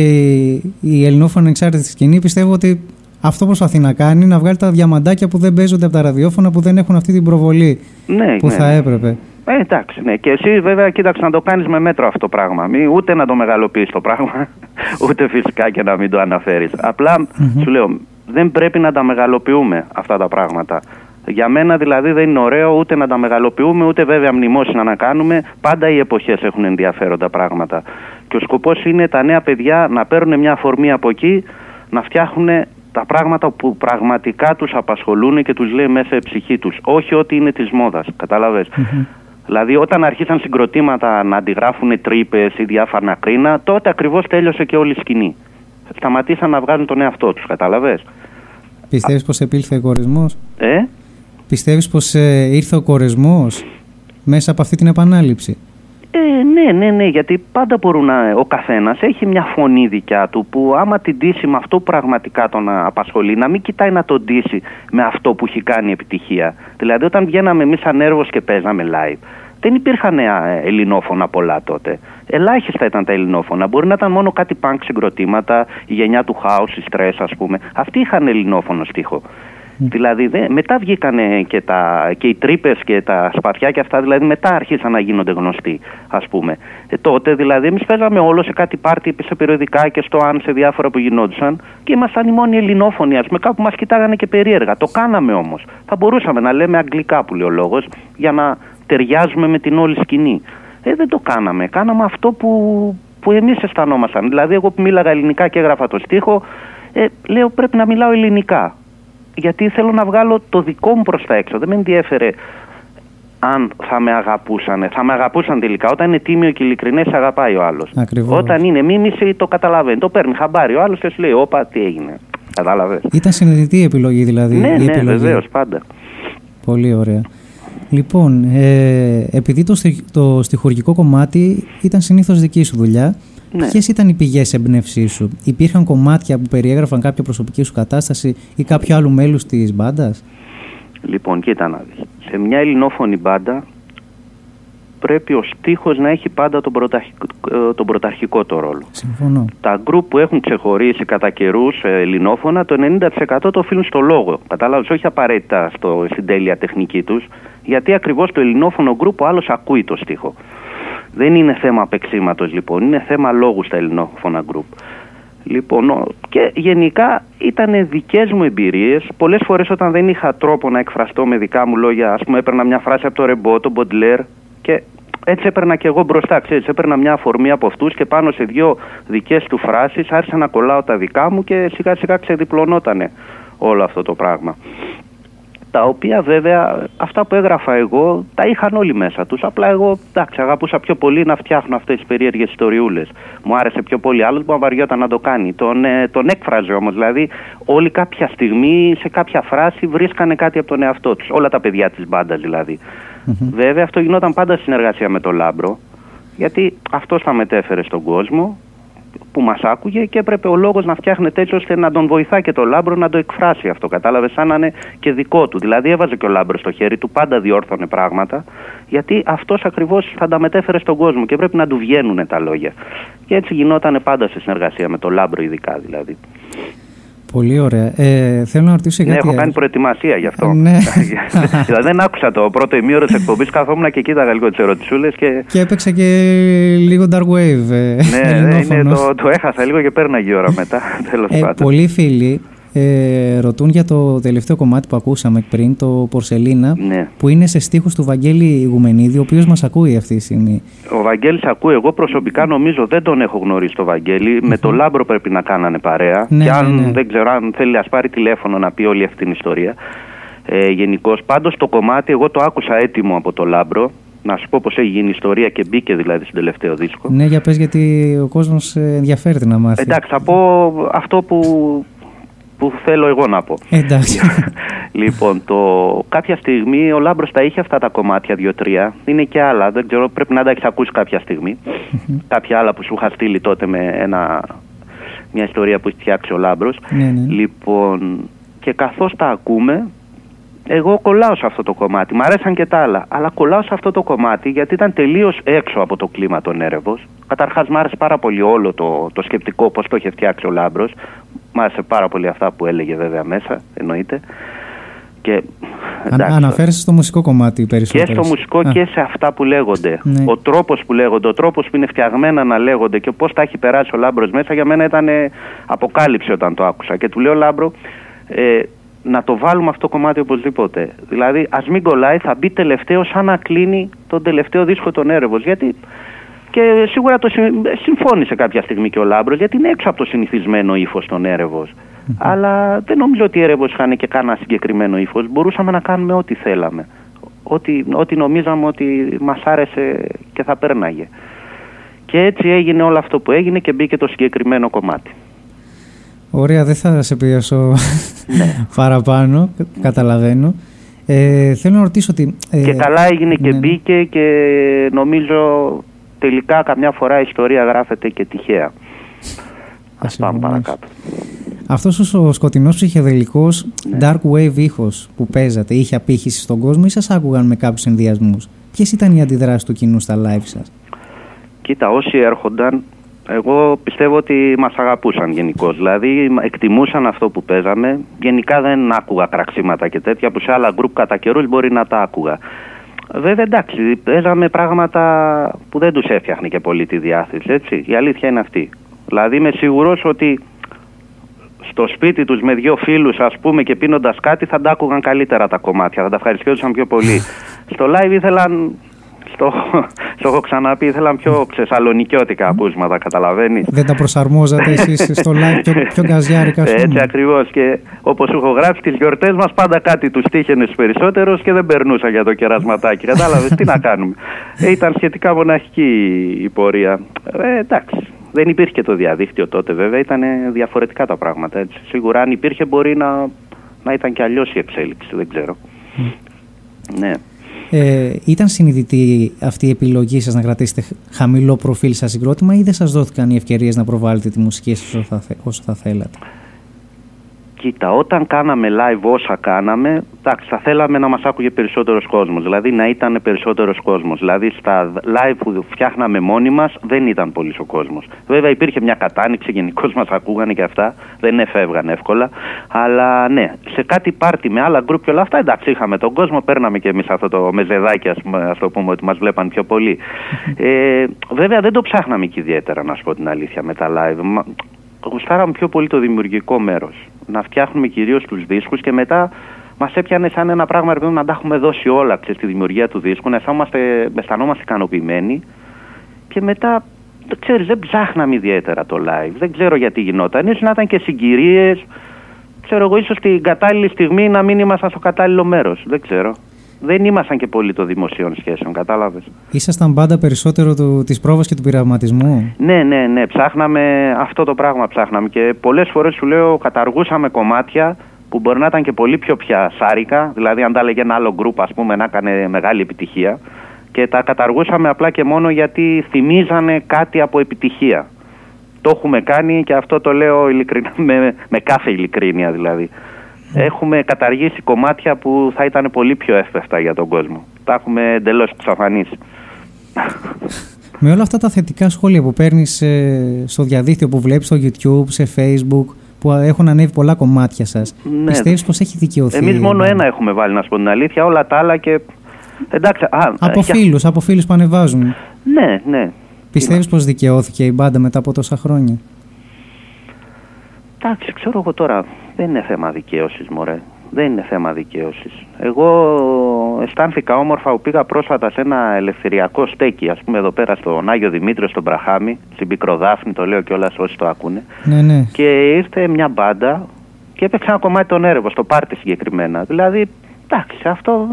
B: η ελληνόφωνη εξάρτητη σκηνής. Πιστεύω ότι αυτό προσπαθεί να κάνει, να βγάλει τα διαμαντάκια που δεν παίζονται από τα ραδιόφωνα, που δεν έχουν αυτή την προβολή
O: Ναι,
B: που
O: ναι,
B: θα
O: ναι.
B: έπρεπε.
O: Ε, εντάξει, ναι. Και εσύ βέβαια κοίταξε να το κάνεις με μέτρο αυτό το πράγμα. Μη, ούτε να το μεγαλοποιείς το πράγμα, ούτε φυσικά και να μην το αναφέρεις. Απλά σου λέω, δεν πρέπει να τα μεγαλοποιούμε αυτά τα πράγματα. Για μένα δηλαδή δεν είναι ωραίο ούτε να τα μεγαλοποιούμε, ούτε βέβαια μνημόσυνα να κάνουμε. Πάντα οι εποχές έχουν ενδιαφέροντα πράγματα. Και ο σκοπός είναι τα νέα παιδιά να παίρνουν μια αφορμή από εκεί, να φτιάχνουν τα πράγματα που πραγματικά τους απασχολούν και τους λέει μέσα η ψυχή τους. Όχι ότι είναι της μόδας, καταλαβες. Δηλαδή, όταν αρχίσαν συγκροτήματα να αντιγράφουν τρύπες ή διάφανα κρίνα, τότε ακριβώς τέλειωσε και όλη η σκηνή. Σταματήσαν να βγάζουν τον εαυτό τους, κατάλαβες;
B: Πιστεύεις πως επήλθε ο κορεσμό.
O: Ε;
B: Πιστεύεις πως ε, ήρθε ο κορεσμό μέσα από αυτή την επανάληψη;
O: Ε, ναι, ναι, ναι, γιατί πάντα μπορούν να. Ο καθένας έχει μια φωνή δικιά του που άμα την τύσει με αυτό που πραγματικά τον απασχολεί, να μην κοιτάει να τον τύσει με αυτό που έχει κάνει επιτυχία. Δηλαδή, όταν βγαίναμε εμείς ανέρβο και παίζαμε live, δεν υπήρχαν ε, ελληνόφωνα πολλά τότε. Ελάχιστα ήταν τα ελληνόφωνα. Μπορεί να ήταν μόνο κάτι πανκ συγκροτήματα, η γενιά του χάου, η στρε, ας πούμε. Αυτοί είχαν ελληνόφωνο στίχο. Δηλαδή δε, μετά βγήκαν και, τα, και οι τρύπες και τα σπαθιά και αυτά, δηλαδή μετά αρχίσαν να γίνονται γνωστοί, ας πούμε. Ε, τότε δηλαδή εμείς παίζαμε όλο σε κάτι πάρτι, σε περιοδικά και στο αν σε διάφορα που γινόντουσαν και ήμασταν οι μόνοι ελληνόφωνοι, ας πούμε. Κάπου μας κοιτάγανε και περίεργα. Το κάναμε όμως. Θα μπορούσαμε να λέμε αγγλικά που λέει ο λόγος για να ταιριάζουμε με την όλη σκηνή. Ε, δεν το κάναμε. Κάναμε αυτό που, που εμείς αισθανόμασταν. Δηλαδή, εγώ που μίλαγα ελληνικά και έγραφα το στίχο, ε, λέω πρέπει να μιλάω ελληνικά γιατί θέλω να βγάλω το δικό μου προς τα έξω. Δεν με ενδιέφερε αν θα με αγαπούσαν. Θα με αγαπούσαν τελικά. Όταν είναι τίμιο και ειλικρινές, αγαπάει ο άλλος. Όταν είναι μίμηση, το καταλαβαίνει. Το παίρνει χαμπάρι ο άλλος και σου λέει: Όπα, τι έγινε. Κατάλαβες.
B: Ήταν συνειδητή η επιλογή δηλαδή.
O: Ναι,
B: η
O: ναι,
B: επιλογή.
O: βεβαίως, πάντα.
B: Πολύ ωραία. Λοιπόν, ε, επειδή το, στιχ- το στοιχουργικό κομμάτι ήταν συνήθως δική σου δουλειά,
O: Ναι.
B: ποιες ήταν οι πηγές εμπνεύσή σου, Υπήρχαν κομμάτια που περιέγραφαν κάποια προσωπική σου κατάσταση ή κάποιο άλλο μέλους της μπάντας;
O: Λοιπόν, κοίτα να δεις. Σε μια ελληνόφωνη μπάντα πρέπει ο στίχος να έχει πάντα τον, πρωταρχικό, ε, τον πρωταρχικό το ρόλο.
B: Συμφωνώ.
O: Τα γκρουπ που έχουν ξεχωρίσει κατά καιρούς ελληνόφωνα, το 90% το οφείλουν στο λόγο. Κατάλαβες, όχι απαραίτητα στο, στην τέλεια τεχνική τους, γιατί ακριβώς το ελληνόφωνο γκρουπ ο άλλος ακούει το στίχο. Δεν είναι θέμα παίξήματο λοιπόν, είναι θέμα λόγου στα ελληνόφωνα γκρουπ. Λοιπόν, ο- και γενικά ήταν δικές μου εμπειρίες. Πολλές φορές όταν δεν είχα τρόπο να εκφραστώ με δικά μου λόγια, ας πούμε, έπαιρνα μια φράση από το Ρεμπό, τον Μποντλέρ και έτσι έπαιρνα και εγώ μπροστά. Ξέρεις, έπαιρνα μια αφορμή από αυτούς και πάνω σε δύο δικές του φράσεις άρχισα να κολλάω τα δικά μου και σιγά σιγά ξεδιπλωνότανε όλο αυτό το πράγμα. Τα οποία βέβαια αυτά που έγραφα εγώ τα είχαν όλοι μέσα τους. Απλά εγώ εντάξει, αγαπούσα πιο πολύ να φτιάχνω αυτές τις περίεργες ιστοριούλες. Μου άρεσε πιο πολύ. Άλλος που βαριόταν να το κάνει. Τον, ε, τον έκφραζε όμως. Δηλαδή όλοι κάποια στιγμή σε κάποια φράση βρίσκανε κάτι από τον εαυτό τους. Όλα τα παιδιά της μπάντας δηλαδή. Βέβαια αυτό γινόταν πάντα στη συνεργασία με τον Λάμπρο. Γιατί αυτός τα μετέφερε στον κόσμο που μας άκουγε και έπρεπε ο λόγος να φτιάχνεται έτσι ώστε να τον βοηθά και το Λάμπρο να το εκφράσει αυτό. Κατάλαβες σαν να είναι και δικό του. Δηλαδή έβαζε και ο Λάμπρος στο χέρι του, πάντα διόρθωνε πράγματα, γιατί αυτός ακριβώς θα τα μετέφερε στον κόσμο και πρέπει να του βγαίνουν τα λόγια. Και έτσι γινόταν πάντα σε συνεργασία με το Λάμπρο, ειδικά δηλαδή.
B: Πολύ ωραία. Ε, θέλω να ρωτήσω
O: Ναι,
B: κάτι
O: έχω
B: άλλο.
O: κάνει προετοιμασία γι' αυτό.
B: Ναι.
O: δηλαδή δεν άκουσα το πρώτο ημίωρο της εκπομπής, καθόμουν και κοίταγα λίγο τις ερωτησούλες και.
B: Και έπαιξε και λίγο Dark Wave. ε,
O: ναι, ναι, είναι,
B: ελληνόφωνος.
O: το, το έχασα λίγο και πέρναγε η ώρα μετά. Τέλος
B: Ε,
O: πάντων.
B: πολλοί φίλοι ε, ρωτούν για το τελευταίο κομμάτι που ακούσαμε πριν, το Πορσελίνα,
O: Ναι.
B: που είναι σε στίχους του Βαγγέλη Ιγουμενίδη, ο οποίος μας ακούει αυτή τη στιγμή.
O: Ο Βαγγέλης ακούει, εγώ προσωπικά νομίζω δεν τον έχω γνωρίσει το Βαγγέλη. Με το Λάμπρο πρέπει να κάνανε παρέα.
B: Ναι,
O: και αν
B: ναι, ναι.
O: δεν ξέρω αν θέλει, ας πάρει τηλέφωνο να πει όλη αυτή την ιστορία. Ε, Γενικώς, πάντως το κομμάτι, εγώ το άκουσα έτοιμο από το Λάμπρο. Να σου πω πώς έχει γίνει η ιστορία και μπήκε δηλαδή στον τελευταίο δίσκο.
B: Ναι, για πες γιατί ο κόσμος ε, ενδιαφέρεται να μάθει.
O: Εντάξει, θα πω αυτό που, που θέλω εγώ να πω.
B: Εντάξει.
O: Λοιπόν, το... κάποια στιγμή ο Λάμπρος τα είχε αυτά τα κομμάτια, δύο-τρία. Είναι και άλλα, δεν ξέρω, πρέπει να τα έχεις ακούσει κάποια στιγμή. κάποια άλλα που σου είχα στείλει τότε με ένα... μια ιστορία που έχει φτιάξει ο Λάμπρος.
B: Ναι, ναι.
O: Λοιπόν, και καθώς τα ακούμε, εγώ κολλάω σε αυτό το κομμάτι. Μ' αρέσαν και τα άλλα. Αλλά κολλάω σε αυτό το κομμάτι γιατί ήταν τελείως έξω από το κλίμα των Έρεβος. Καταρχάς, μ' άρεσε πάρα πολύ όλο το, το σκεπτικό, πώς το είχε φτιάξει ο Λάμπρος. Μ' άρεσε πάρα πολύ αυτά που έλεγε βέβαια μέσα, εννοείται. Και,
B: Αν,
O: εντάξει,
B: αναφέρεσαι στο μουσικό κομμάτι
O: και
B: περισσότερο.
O: στο μουσικό
B: Α,
O: και σε αυτά που λέγονται.
B: Ναι.
O: Ο τρόπος που λέγονται, ο τρόπος που είναι φτιαγμένα να λέγονται και πώς τα έχει περάσει ο Λάμπρος μέσα για μένα ήταν ε, αποκάλυψη όταν το άκουσα. Και του λέω Λάμπρο, ε, να το βάλουμε αυτό το κομμάτι οπωσδήποτε. Δηλαδή, ας μην κολλάει, θα μπει τελευταίος σαν να κλείνει τον τελευταίο δίσκο των έρευο. Γιατί και σίγουρα το συμ- συμφώνησε κάποια στιγμή και ο Λάμπρος γιατί είναι έξω από το συνηθισμένο ύφος των έρευος. Αλλά δεν νομίζω ότι οι έρευος είχαν και κανένα συγκεκριμένο ύφος. Μπορούσαμε να κάνουμε ό,τι θέλαμε. Ό,τι, ό,τι νομίζαμε ότι μας άρεσε και θα πέρναγε. Και έτσι έγινε όλο αυτό που έγινε και μπήκε το συγκεκριμένο κομμάτι.
B: Ωραία, δεν θα σε πιέσω
O: Ναι.
B: παραπάνω, κα- καταλαβαίνω. Ε, θέλω να ρωτήσω ότι... ε,
O: και καλά έγινε και
B: ναι, ναι.
O: μπήκε και νομίζω τελικά καμιά φορά η ιστορία γράφεται και τυχαία. Ας πάμε παρακάτω.
B: Αυτός ο σκοτεινός ψυχεδελικός dark wave ήχος που παίζατε είχε απήχηση στον κόσμο ή σας άκουγαν με κάποιους ενδιασμούς; Ποιες ήταν οι αντιδράσεις του κοινού στα live σας;
O: Κοίτα, όσοι έρχονταν, εγώ πιστεύω ότι μας αγαπούσαν γενικώς. Δηλαδή, εκτιμούσαν αυτό που παίζαμε. Γενικά δεν άκουγα κραξίματα και τέτοια που σε άλλα γκρουπ κατά καιρούς μπορεί να τα άκουγα. Βέβαια, εντάξει, παίζαμε πράγματα που δεν τους έφτιαχνε και πολύ τη διάθεση. Έτσι. Η αλήθεια είναι αυτή. Δηλαδή, είμαι σίγουρος ότι στο σπίτι τους με δύο φίλους ας πούμε και πίνοντας κάτι θα τα άκουγαν καλύτερα τα κομμάτια, θα τα ευχαριστιόντουσαν πιο πολύ. στο live ήθελαν, στο, το έχω ξαναπεί, ήθελαν πιο ξεσαλονικιώτικα ακούσματα, καταλαβαίνεις.
B: Δεν τα προσαρμόζατε εσείς στο live πιο, πιο γκαζιάρικα ας πούμε.
O: Έτσι ακριβώς και όπως σου έχω γράψει τις γιορτές μας πάντα κάτι τους τύχαινε στους περισσότερους και δεν περνούσα για το κερασματάκι, κατάλαβες τι να κάνουμε. Ε, ήταν σχετικά μοναχική η πορεία. Ε, εντάξει, δεν υπήρχε και το διαδίκτυο τότε βέβαια, ήταν διαφορετικά τα πράγματα. Έτσι. Σίγουρα αν υπήρχε μπορεί να, να ήταν και αλλιώς η εξέλιξη, δεν ξέρω. Ναι.
B: Ε, ήταν συνειδητή αυτή η επιλογή σας να κρατήσετε χαμηλό προφίλ σας συγκρότημα ή δεν σας δόθηκαν οι ευκαιρίες να προβάλλετε τη μουσική σας όσο θα, θε- όσο θα θέλατε;
O: Κοίτα, όταν κάναμε live όσα κάναμε, εντάξει, θα θέλαμε να μας άκουγε περισσότερος κόσμος, δηλαδή να ήταν περισσότερος κόσμος. Δηλαδή στα live που φτιάχναμε μόνοι μας δεν ήταν πολύς ο κόσμος. Βέβαια υπήρχε μια κατάνοιξη, γενικώς μας ακούγανε και αυτά, δεν εφεύγαν εύκολα. Αλλά ναι, σε κάτι πάρτι με άλλα γκρουπ και όλα αυτά, εντάξει, είχαμε τον κόσμο, παίρναμε και εμείς αυτό το μεζεδάκι, ας, πούμε, ας το πούμε, ότι μας βλέπαν πιο πολύ. Ε, βέβαια δεν το ψάχναμε και ιδιαίτερα, να σου πω την αλήθεια, με τα live. Μα- γουστάραμε πιο πολύ το δημιουργικό μέρος. Να φτιάχνουμε κυρίως τους δίσκους και μετά μας έπιανε σαν ένα πράγμα ρε παιδί μου, να τα έχουμε δώσει όλα ξέρεις, στη δημιουργία του δίσκου, να αισθανόμαστε, αισθανόμαστε ικανοποιημένοι και μετά δεν ξέρεις, δεν ψάχναμε ιδιαίτερα το live. Δεν ξέρω γιατί γινόταν. Ίσως να ήταν και συγκυρίες. Ξέρω εγώ, ίσως την κατάλληλη στιγμή να μην ήμασταν στο κατάλληλο μέρος. Δεν ξέρω. Δεν ήμασταν και πολύ το δημοσίων σχέσεων, κατάλαβες;
B: Ήσασταν πάντα περισσότερο του, της πρόβας και του πειραματισμού.
O: Ναι, ναι, ναι. Ψάχναμε αυτό το πράγμα. Ψάχναμε και πολλές φορές σου λέω καταργούσαμε κομμάτια που μπορεί να ήταν και πολύ πιο πια σάρικα. Δηλαδή, αν τα έλεγε ένα άλλο γκρουπ, ας πούμε, να έκανε μεγάλη επιτυχία. Και τα καταργούσαμε απλά και μόνο γιατί θυμίζανε κάτι από επιτυχία. Το έχουμε κάνει και αυτό το λέω ειλικρινα, με, με κάθε ειλικρίνεια δηλαδή. Έχουμε καταργήσει κομμάτια που θα ήταν πολύ πιο εύπευτα για τον κόσμο. Τα έχουμε εντελώς εξαφανίσει.
B: Με όλα αυτά τα θετικά σχόλια που παίρνεις ε, στο διαδίκτυο που βλέπεις στο YouTube, σε Facebook, που έχουν ανέβει πολλά κομμάτια σας,
O: Ναι.
B: πιστεύεις πως έχει δικαιωθεί.
O: Εμείς μόνο ένα έχουμε βάλει, να σου πω την αλήθεια. Όλα τα άλλα και. Εντάξει. Α,
B: Από
O: ε, για-
B: φίλους, από φίλους που ανεβάζουν.
O: Ναι, ναι.
B: Πιστεύεις πως δικαιώθηκε η μπάντα μετά από τόσα χρόνια;
O: Εντάξει, ξέρω εγώ τώρα. Δεν είναι θέμα δικαίωσης, μωρέ. Δεν είναι θέμα δικαίωσης. Εγώ αισθάνθηκα όμορφα που πήγα πρόσφατα σε ένα ελευθεριακό στέκι, ας πούμε, εδώ πέρα στον Άγιο Δημήτριο, στον Μπραχάμι, στην Πικροδάφνη, το λέω κιόλας όσοι το ακούνε.
B: Ναι, ναι.
O: Και ήρθε μια μπάντα και έπαιξε ένα κομμάτι των έρευο, στο πάρτι συγκεκριμένα. Δηλαδή, εντάξει, αυτό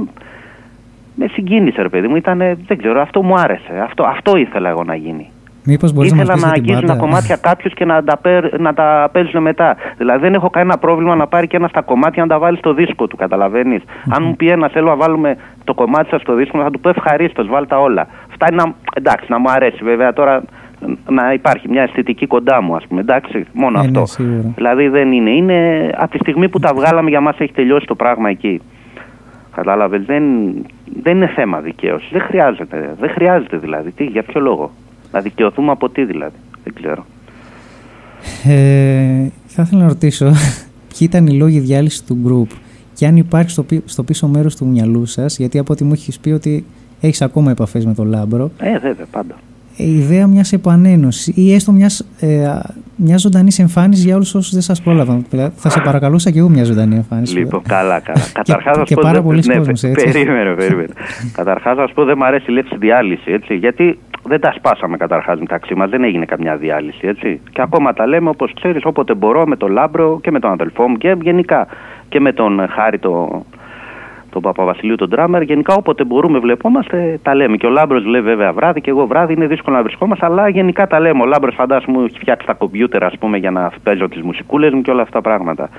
O: με συγκίνησε, ρε παιδί μου. Ήτανε, δεν ξέρω, αυτό μου άρεσε. Αυτό, αυτό ήθελα εγώ να γίνει.
B: Μήπως μπορείς
O: Ήθελα
B: να μας
O: να
B: πεις για την
O: αγγίζουν τα
B: μπάντα.
O: κομμάτια κάποιους και να τα, παίρ- να τα παίζουν μετά. Δηλαδή δεν έχω κανένα πρόβλημα να πάρει και ένα στα κομμάτια να τα βάλει στο δίσκο του, καταλαβαίνεις. Αν μου πει ένας, θέλω να βάλουμε το κομμάτι σας στο δίσκο, θα του πω ευχαρίστως, βάλ τα όλα. Φτάνει να, εντάξει, να μου αρέσει βέβαια τώρα να υπάρχει μια αισθητική κοντά μου, ας πούμε. Εντάξει, μόνο
B: Ε, ναι,
O: αυτό.
B: σίγουρα.
O: Δηλαδή δεν είναι. Είναι από τη στιγμή που τα βγάλαμε για μας έχει τελειώσει το πράγμα εκεί. Κατάλαβες, δεν, δεν είναι θέμα δικαίωσης. Δεν χρειάζεται. Δεν χρειάζεται δηλαδή. Τι, για ποιο λόγο; Να δικαιωθούμε από τι δηλαδή. Δεν ξέρω.
B: Ε, θα ήθελα να ρωτήσω ποιοι ήταν οι λόγοι διάλυσης του group και αν υπάρχει στο, πι- στο πίσω μέρος του μυαλού σας, γιατί από ό,τι μου έχεις πει ότι έχεις ακόμα επαφές με τον Λάμπρο,
O: Ε, βέβαια, πάντα.
B: η ιδέα μιας επανένωσης ή έστω μιας, ε, μιας ζωντανής εμφάνισης για όλους όσους δεν σας πρόλαβαν. Δηλαδή, θα σε παρακαλούσα και εγώ μια ζωντανή εμφάνιση.
O: Λοιπόν, καλά, καλά. Καταρχάς, να
B: και
O: σου πω,
B: πάρα
O: δεν-
B: πολλοί
O: ναι,
B: κόσμος,
O: πε-
B: έτσι.
O: Περίμενε, περίμενε. καταρχάς, να σου πω, δεν μου αρέσει η λέξη διάλυση, έτσι. Γιατί δεν τα σπάσαμε καταρχάς μεταξύ μας, δεν έγινε καμιά διάλυση, έτσι. Και ακόμα τα λέμε, όπως ξέρεις, όποτε μπορώ με τον Λάμπρο και με τον αδελφό μου και γενικά και με τον ε, Χάρη το, τον Παπαβασιλείου τον Ντράμερ. Γενικά, όποτε μπορούμε, βλεπόμαστε, τα λέμε. Και ο Λάμπρος λέει βέβαια βράδυ και εγώ βράδυ. Είναι δύσκολο να βρισκόμαστε, αλλά γενικά τα λέμε. Ο Λάμπρος, φαντάσου μου, έχει φτιάξει τα κομπιούτερ, ας πούμε, για να παίζω τις μουσικούλες μου και όλα αυτά τα πράγματα.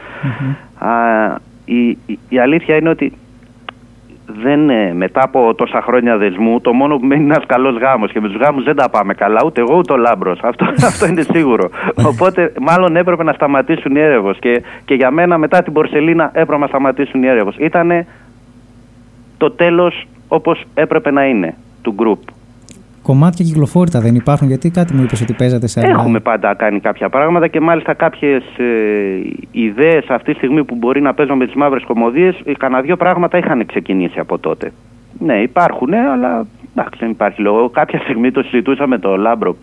O: Α, η, η, η αλήθεια είναι ότι δεν, ε, μετά από τόσα χρόνια δεσμού, το μόνο που μένει είναι ένας καλός γάμος. Και με τους γάμους δεν τα πάμε καλά, ούτε εγώ ούτε ο Λάμπρος. Αυτό, αυτό είναι σίγουρο. Οπότε, μάλλον έπρεπε να σταματήσουν οι έρευο. Και, και για μένα, μετά την Πορσελίνα, έπρεπε να σταματήσουν οι έρευο. Ήταν το τέλος όπως έπρεπε να είναι του γκρουπ.
B: Κομμάτια κυκλοφόρητα δεν υπάρχουν, γιατί κάτι μου είπες ότι παίζατε σε άλλα.
O: Έχουμε πάντα κάνει κάποια πράγματα και μάλιστα κάποιες ε, ιδέες αυτή τη στιγμή που μπορεί να παίζουν με τις μαύρες κομμωδίες, κανένα δύο πράγματα είχαν ξεκινήσει από τότε. Ναι, υπάρχουν, αλλά εντάξει, δεν υπάρχει λόγο. Κάποια στιγμή το συζητούσα με τον Λάμπροπ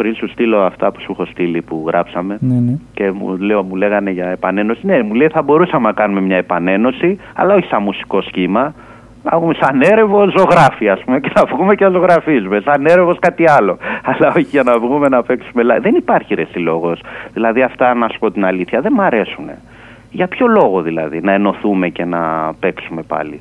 O: πριν σου στείλω αυτά που σου έχω στείλει που γράψαμε
B: Ναι, ναι.
O: και μου, λέω, μου λέγανε για επανένωση. Ναι, μου λέει θα μπορούσαμε να κάνουμε μια επανένωση, αλλά όχι σαν μουσικό σχήμα. Να βγούμε σαν έρευος ζωγράφη, ας πούμε, και να βγούμε και να ζωγραφίζουμε. Σαν έρευος κάτι άλλο. Αλλά όχι για να βγούμε να παίξουμε live. Δεν υπάρχει ρε λόγο. Δηλαδή, αυτά να σου πω την αλήθεια δεν μ' αρέσουν. Για ποιο λόγο δηλαδή να ενωθούμε και να παίξουμε πάλι;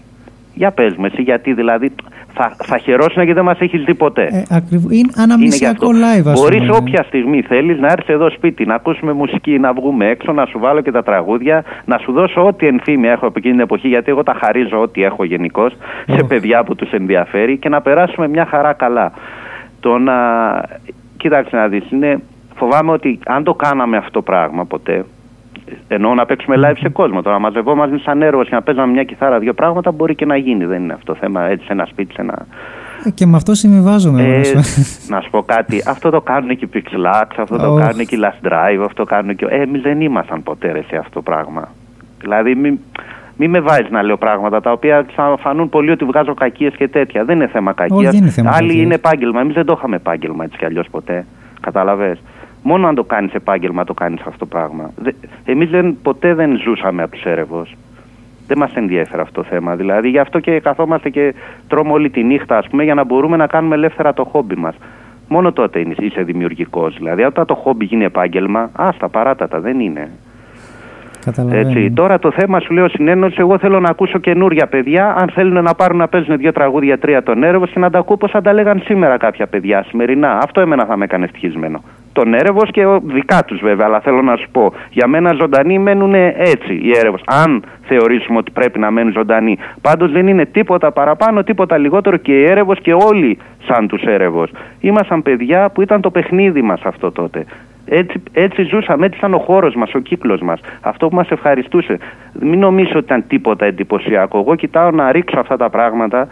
O: Για πες μου εσύ γιατί δηλαδή θα, θα χαιρόσουν και δεν μας έχεις δει ποτέ.
B: Ε, ακριβώς. Είναι αναμνησιακό live, ας
O: Μπορείς
B: πούμε.
O: όποια στιγμή θέλεις να έρθεις εδώ σπίτι, να ακούσουμε μουσική, να βγούμε έξω, να σου βάλω και τα τραγούδια, να σου δώσω ό,τι ενθύμια έχω από εκείνη την εποχή, γιατί εγώ τα χαρίζω ό,τι έχω γενικώς σε παιδιά που τους ενδιαφέρει και να περάσουμε μια χαρά καλά. Το να... Κοίταξε να δεις, είναι... φοβάμαι ότι αν το κάναμε αυτό το πράγμα ποτέ, εννοώ να παίξουμε live σε κόσμο. Τώρα να μαζευόμαστε σαν έργο και να παίζαμε μια κιθάρα, δύο πράγματα μπορεί και να γίνει. Δεν είναι αυτό θέμα έτσι σε ένα σπίτι, σε ένα.
B: Ε, Και με αυτό συμβιβάζομαι.
O: Ε,
B: όμως.
O: να σου πω κάτι, αυτό το κάνουν και οι Pixelax, αυτό το
B: Ωχ.
O: κάνουν και οι Last Drive, αυτό το κάνουν και. Ε, Εμείς δεν ήμασταν ποτέ ρε, σε αυτό το πράγμα. Δηλαδή, μην μη με βάζεις να λέω πράγματα τα οποία θα φανούν πολύ ότι βγάζω κακίες και τέτοια. Δεν είναι θέμα κακίας.
B: Όχι, δεν είναι θέμα
O: Άλλοι
B: κακίας.
O: είναι επάγγελμα. Εμείς δεν το είχαμε επάγγελμα έτσι κι αλλιώς ποτέ. Κατάλαβε. Μόνο αν το κάνεις επάγγελμα το κάνεις αυτό το πράγμα. Εμείς ποτέ δεν ζούσαμε από τους έρευου. Δεν μας ενδιαφέρει αυτό το θέμα. Δηλαδή, γι' αυτό και καθόμαστε και τρώμε όλη τη νύχτα, ας πούμε, για να μπορούμε να κάνουμε ελεύθερα το χόμπι μας. Μόνο τότε είναι- είσαι δημιουργικός. Δηλαδή, όταν το χόμπι γίνει επάγγελμα, άστα παράτατα, δεν είναι.
B: Καταλαβαίνω.
O: Έτσι. Τώρα το θέμα σου λέω συνένωση. Εγώ θέλω να ακούσω καινούρια παιδιά. Αν θέλουν να πάρουν να παίζουν δύο τραγούδια, τρία τον έρευος και να τα ακούω πώ θα τα λέγαν σήμερα κάποια παιδιά, σημερινά. Αυτό εμένα θα με έκανε ευτυχισμένο. Τον έρευος και ο- δικά τους βέβαια, αλλά θέλω να σου πω. Για μένα ζωντανοί μένουν έτσι οι έρευος. Αν θεωρήσουμε ότι πρέπει να μένουν ζωντανοί. Πάντως δεν είναι τίποτα παραπάνω, τίποτα λιγότερο και η έρευος και όλοι σαν τους έρευος. Ήμασταν παιδιά που ήταν το παιχνίδι μας αυτό τότε. Έτσι, έτσι ζούσαμε, έτσι ήταν ο χώρος μας, ο κύκλος μας. Αυτό που μας ευχαριστούσε. Μην νομίζω ότι ήταν τίποτα εντυπωσιακό. Εγώ κοιτάω να ρίξω αυτά τα πράγματα,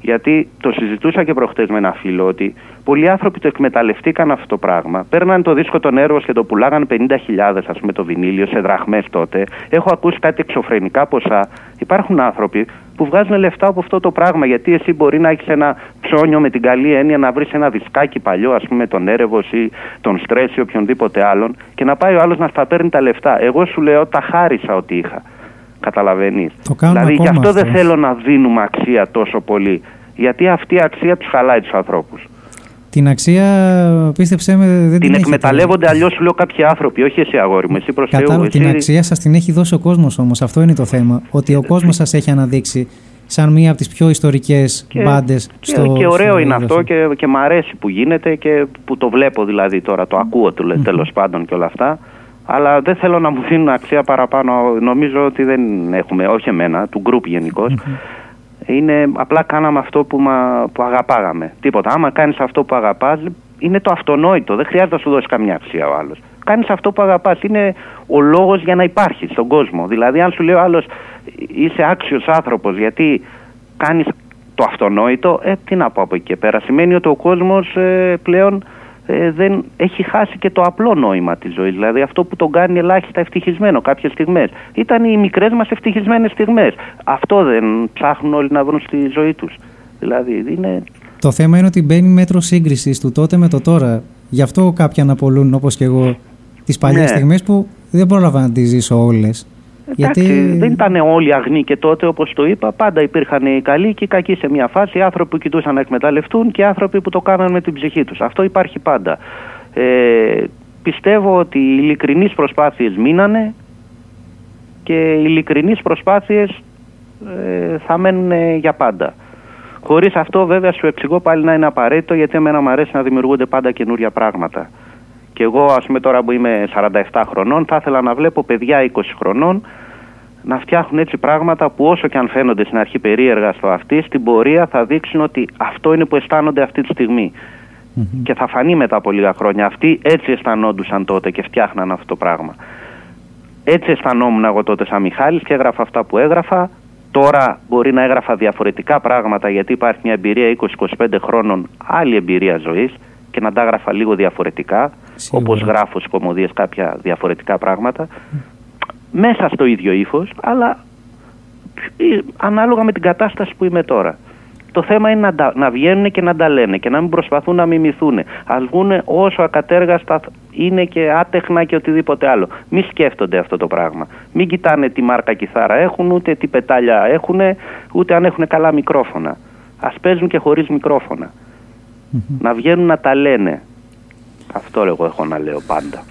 O: γιατί το συζητούσα και προχτές με ένα φίλο ότι πολλοί άνθρωποι το εκμεταλλευτήκαν αυτό το πράγμα. Παίρναν το δίσκο των έργων και το πουλάγαν 50.000, ας πούμε, το βινίλιο σε δραχμές τότε. Έχω ακούσει κάτι εξωφρενικά ποσά. Υπάρχουν άνθρωποι που βγάζουν λεφτά από αυτό το πράγμα. Γιατί εσύ μπορεί να έχεις ένα ψώνιο με την καλή έννοια να βρεις ένα δισκάκι παλιό, ας πούμε, τον έρευο ή τον στρε ή οποιονδήποτε άλλον και να πάει ο άλλος να στα παίρνει τα λεφτά. Εγώ σου λέω τα χάρισα ότι είχα. Καταλαβαίνεις.
B: Το κάνουμε
O: Δηλαδή γι'
B: ακόμα
O: αυτό δεν
B: αυτό.
O: θέλω να δίνουμε αξία τόσο πολύ. Γιατί αυτή η αξία τους χαλάει τους ανθρώπους.
B: Την αξία, πίστεψέ με, δεν την,
O: Την
B: έχετε.
O: εκμεταλλεύονται αλλιώς σου λέω κάποιοι άνθρωποι, όχι εσύ αγόρι μου. Εσύ προς Θεού,
B: Κατάλαβα, την
O: εσύ-
B: αξία σας την έχει δώσει ο κόσμος όμως. Αυτό είναι το θέμα. Ότι ο κόσμος σας έχει αναδείξει σαν μία από τις πιο ιστορικές
O: Και-
B: μπάντες
O: και,
B: στο.
O: και ωραίο
B: στο
O: είναι
B: είδος.
O: αυτό και, και μ' αρέσει που γίνεται και που το βλέπω δηλαδή τώρα, το ακούω του mm τέλος πάντων και όλα αυτά. Αλλά δεν θέλω να μου δίνουν αξία παραπάνω. Νομίζω ότι δεν έχουμε, όχι εμένα, του γκρουπ γενικώ. Είναι απλά κάναμε αυτό που, μα, που αγαπάγαμε. Τίποτα. Άμα κάνεις αυτό που αγαπάς, είναι το αυτονόητο. Δεν χρειάζεται να σου δώσεις καμιά αξία ο άλλος. Κάνεις αυτό που αγαπάς. Είναι ο λόγος για να υπάρχεις στον κόσμο. Δηλαδή, αν σου λέει ο άλλος είσαι άξιος άνθρωπος γιατί κάνεις το αυτονόητο, ε, τι να πω από εκεί και πέρα. Σημαίνει ότι ο κόσμος πλέον ε, δεν έχει χάσει και το απλό νόημα της ζωής. Δηλαδή αυτό που τον κάνει ελάχιστα ευτυχισμένο κάποιες στιγμές. Ήταν οι μικρές μας ευτυχισμένες στιγμές. Αυτό δεν ψάχνουν όλοι να βρουν στη ζωή τους. Δηλαδή είναι.
B: Το θέμα είναι ότι μπαίνει μέτρο σύγκρισης του τότε με το τώρα. Γι' αυτό κάποιοι αναπολούν όπως και εγώ τις παλιές
O: Ναι.
B: στιγμές που δεν πρόλαβα να τις ζήσω όλες.
O: Εντάξει, δεν ήταν όλοι αγνοί και τότε όπως το είπα. Πάντα υπήρχαν οι καλοί και οι κακοί σε μια φάση. Οι άνθρωποι που κοιτούσαν να εκμεταλλευτούν και οι άνθρωποι που το κάναν με την ψυχή τους. Αυτό υπάρχει πάντα. Ε, πιστεύω ότι οι ειλικρινείς προσπάθειες μείνανε και οι ειλικρινείς προσπάθειες ε, θα μένουν ε, για πάντα. Χωρίς αυτό, βέβαια, σου εξηγώ πάλι να είναι απαραίτητο γιατί εμένα μου αρέσει να δημιουργούνται πάντα καινούρια πράγματα. Και εγώ, ας πούμε, τώρα που είμαι 47 χρονών, θα ήθελα να βλέπω παιδιά 20 χρονών να φτιάχνουν έτσι πράγματα που όσο και αν φαίνονται στην αρχή περίεργα στο αυτή, στην πορεία θα δείξουν ότι αυτό είναι που αισθάνονται αυτή τη στιγμη Και θα φανεί μετά από λίγα χρόνια. Αυτοί έτσι αισθανόντουσαν τότε και φτιάχναν αυτό το πράγμα. Έτσι αισθανόμουν εγώ τότε σαν Μιχάλης και έγραφα αυτά που έγραφα. Τώρα μπορεί να έγραφα διαφορετικά πράγματα γιατί υπάρχει μια εμπειρία 20-25 χρόνων, άλλη εμπειρία ζωής και να τα έγραφα λίγο διαφορετικά,
B: Σίγουρα.
O: όπως γράφω στις κομμωδίες κάποια διαφορετικά πράγματα, μέσα στο ίδιο ύφος, αλλά ε, ανάλογα με την κατάσταση που είμαι τώρα. Το θέμα είναι να, τα- να βγαίνουν και να τα λένε και να μην προσπαθούν να μιμηθούν. Α βγουν όσο ακατέργαστα είναι και άτεχνα και οτιδήποτε άλλο. Μην σκέφτονται αυτό το πράγμα. Μην κοιτάνε τι μάρκα κιθάρα έχουν, ούτε τι πετάλια έχουν, ούτε αν έχουν καλά μικρόφωνα. Α παίζουν και χωρίς μικρόφωνα. Να βγαίνουν να τα λένε. Αυτό εγώ έχω να λέω πάντα.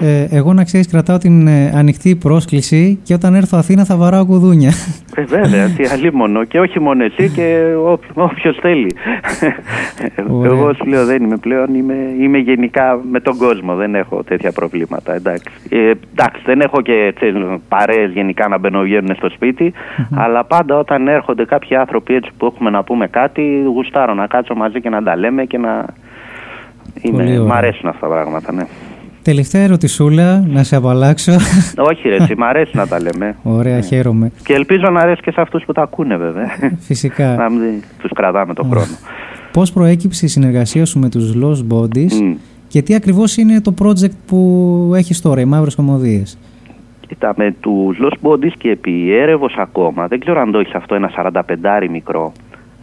B: Ε, εγώ να ξέρεις, κρατάω την ε, ανοιχτή πρόσκληση και όταν έρθω Αθήνα θα βαράω κουδούνια.
O: Ε, βέβαια, τι αλίμονο. Και όχι μόνο εσύ και όποιος θέλει.
B: Ωραία.
O: Εγώ σου λέω δεν είμαι πλέον, είμαι, είμαι γενικά με τον κόσμο. Δεν έχω τέτοια προβλήματα. Εντάξει, ε, εντάξει δεν έχω και παρέες γενικά να μπαινοβγαίνουν στο σπιτι αλλά πάντα όταν έρχονται κάποιοι άνθρωποι έτσι που έχουμε να πούμε κάτι, γουστάρω να κάτσω μαζί και να τα λέμε και να.
B: Πολύ
O: Είμαι, μ'
B: ωραία.
O: αρέσουν αυτά τα πράγματα, ναι.
B: Τελευταία ερωτησούλα, να σε απαλλάξω.
O: Όχι, ρε, εσύ, μ' αρέσει να τα λέμε.
B: Ωραία, χαίρομαι.
O: Και ελπίζω να αρέσει και σε αυτούς που τα ακούνε, βέβαια.
B: Φυσικά.
O: να μην τους κρατάμε τον χρόνο.
B: Πώς προέκυψε η συνεργασία σου με τους Lost Bodies και τι ακριβώς είναι το project που έχεις τώρα, οι Μαύρες Κομμωδίες;
O: Κοίτα, με τους Lost Bodies και επί έρευος ακόμα, δεν ξέρω αν το έχεις αυτό ένα 45 μικρό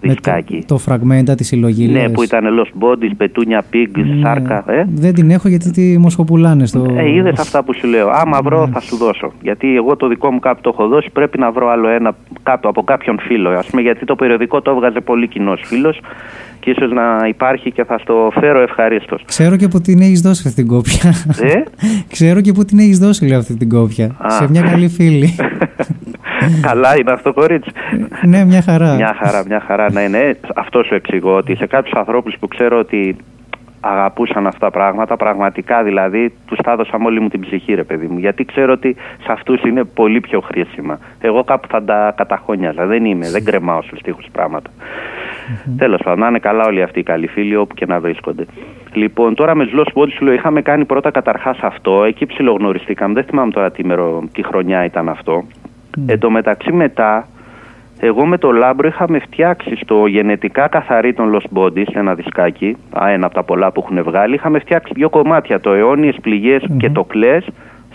B: Με το,
O: δισκάκι.
B: το φραγμέντα της συλλογής.
O: Ναι,
B: λες.
O: που ήταν Lost Bodies, Πετούνια Pig,
B: Ναι.
O: Σάρκα. Ε,
B: Δεν την έχω γιατί τη μοσχοπουλάνε στο...
O: ε είδες αυτά που σου λέω. Άμα βρω, θα σου δώσω. Γιατί εγώ το δικό μου κάπου το έχω δώσει, πρέπει να βρω άλλο ένα κάπου από κάποιον φίλο. Α πούμε, γιατί το περιοδικό το έβγαζε πολύ κοινός φίλος και ίσως να υπάρχει και θα στο φέρω ευχαρίστως.
B: Ξέρω και που την έχεις δώσει αυτή την κόπια.
O: Ε;
B: Ξέρω και που την έχεις δώσει λέω αυτή την κόπια.
O: Α.
B: Σε μια καλή φίλη.
O: Καλά είναι αυτό, κορίτσι.
B: ναι, μια χαρά.
O: Μια χαρά, μια χαρά. Ναι, ναι. Αυτό σου εξηγώ ότι σε κάποιους ανθρώπους που ξέρω ότι αγαπούσαν αυτά τα πράγματα, πραγματικά δηλαδή τους τα έδωσα με όλη μου την ψυχή, ρε παιδί μου. Γιατί ξέρω ότι σε αυτούς είναι πολύ πιο χρήσιμα. Εγώ κάπου θα τα καταχώνιαζα. Δεν είμαι, δεν κρεμάω στους τοίχους πράγματα. Τέλος πάντων, να είναι καλά όλοι αυτοί οι καλοί φίλοι όπου και να βρίσκονται. Λοιπόν, τώρα με τους Lost Bodies σου λέω, είχαμε κάνει πρώτα καταρχάς αυτό. Εκεί ψιλογνωριστήκαμε. Δεν θυμάμαι τώρα τι, μερο, τι χρονιά ήταν αυτό. Εν τω μεταξύ μετά, εγώ με το Λάμπρο είχαμε φτιάξει στο γενετικά καθαρή των Lost Bodies, ένα δισκάκι, α, ένα από τα πολλά που έχουν βγάλει, είχαμε φτιάξει δύο κομμάτια, το αιώνιες πληγές και το κλες,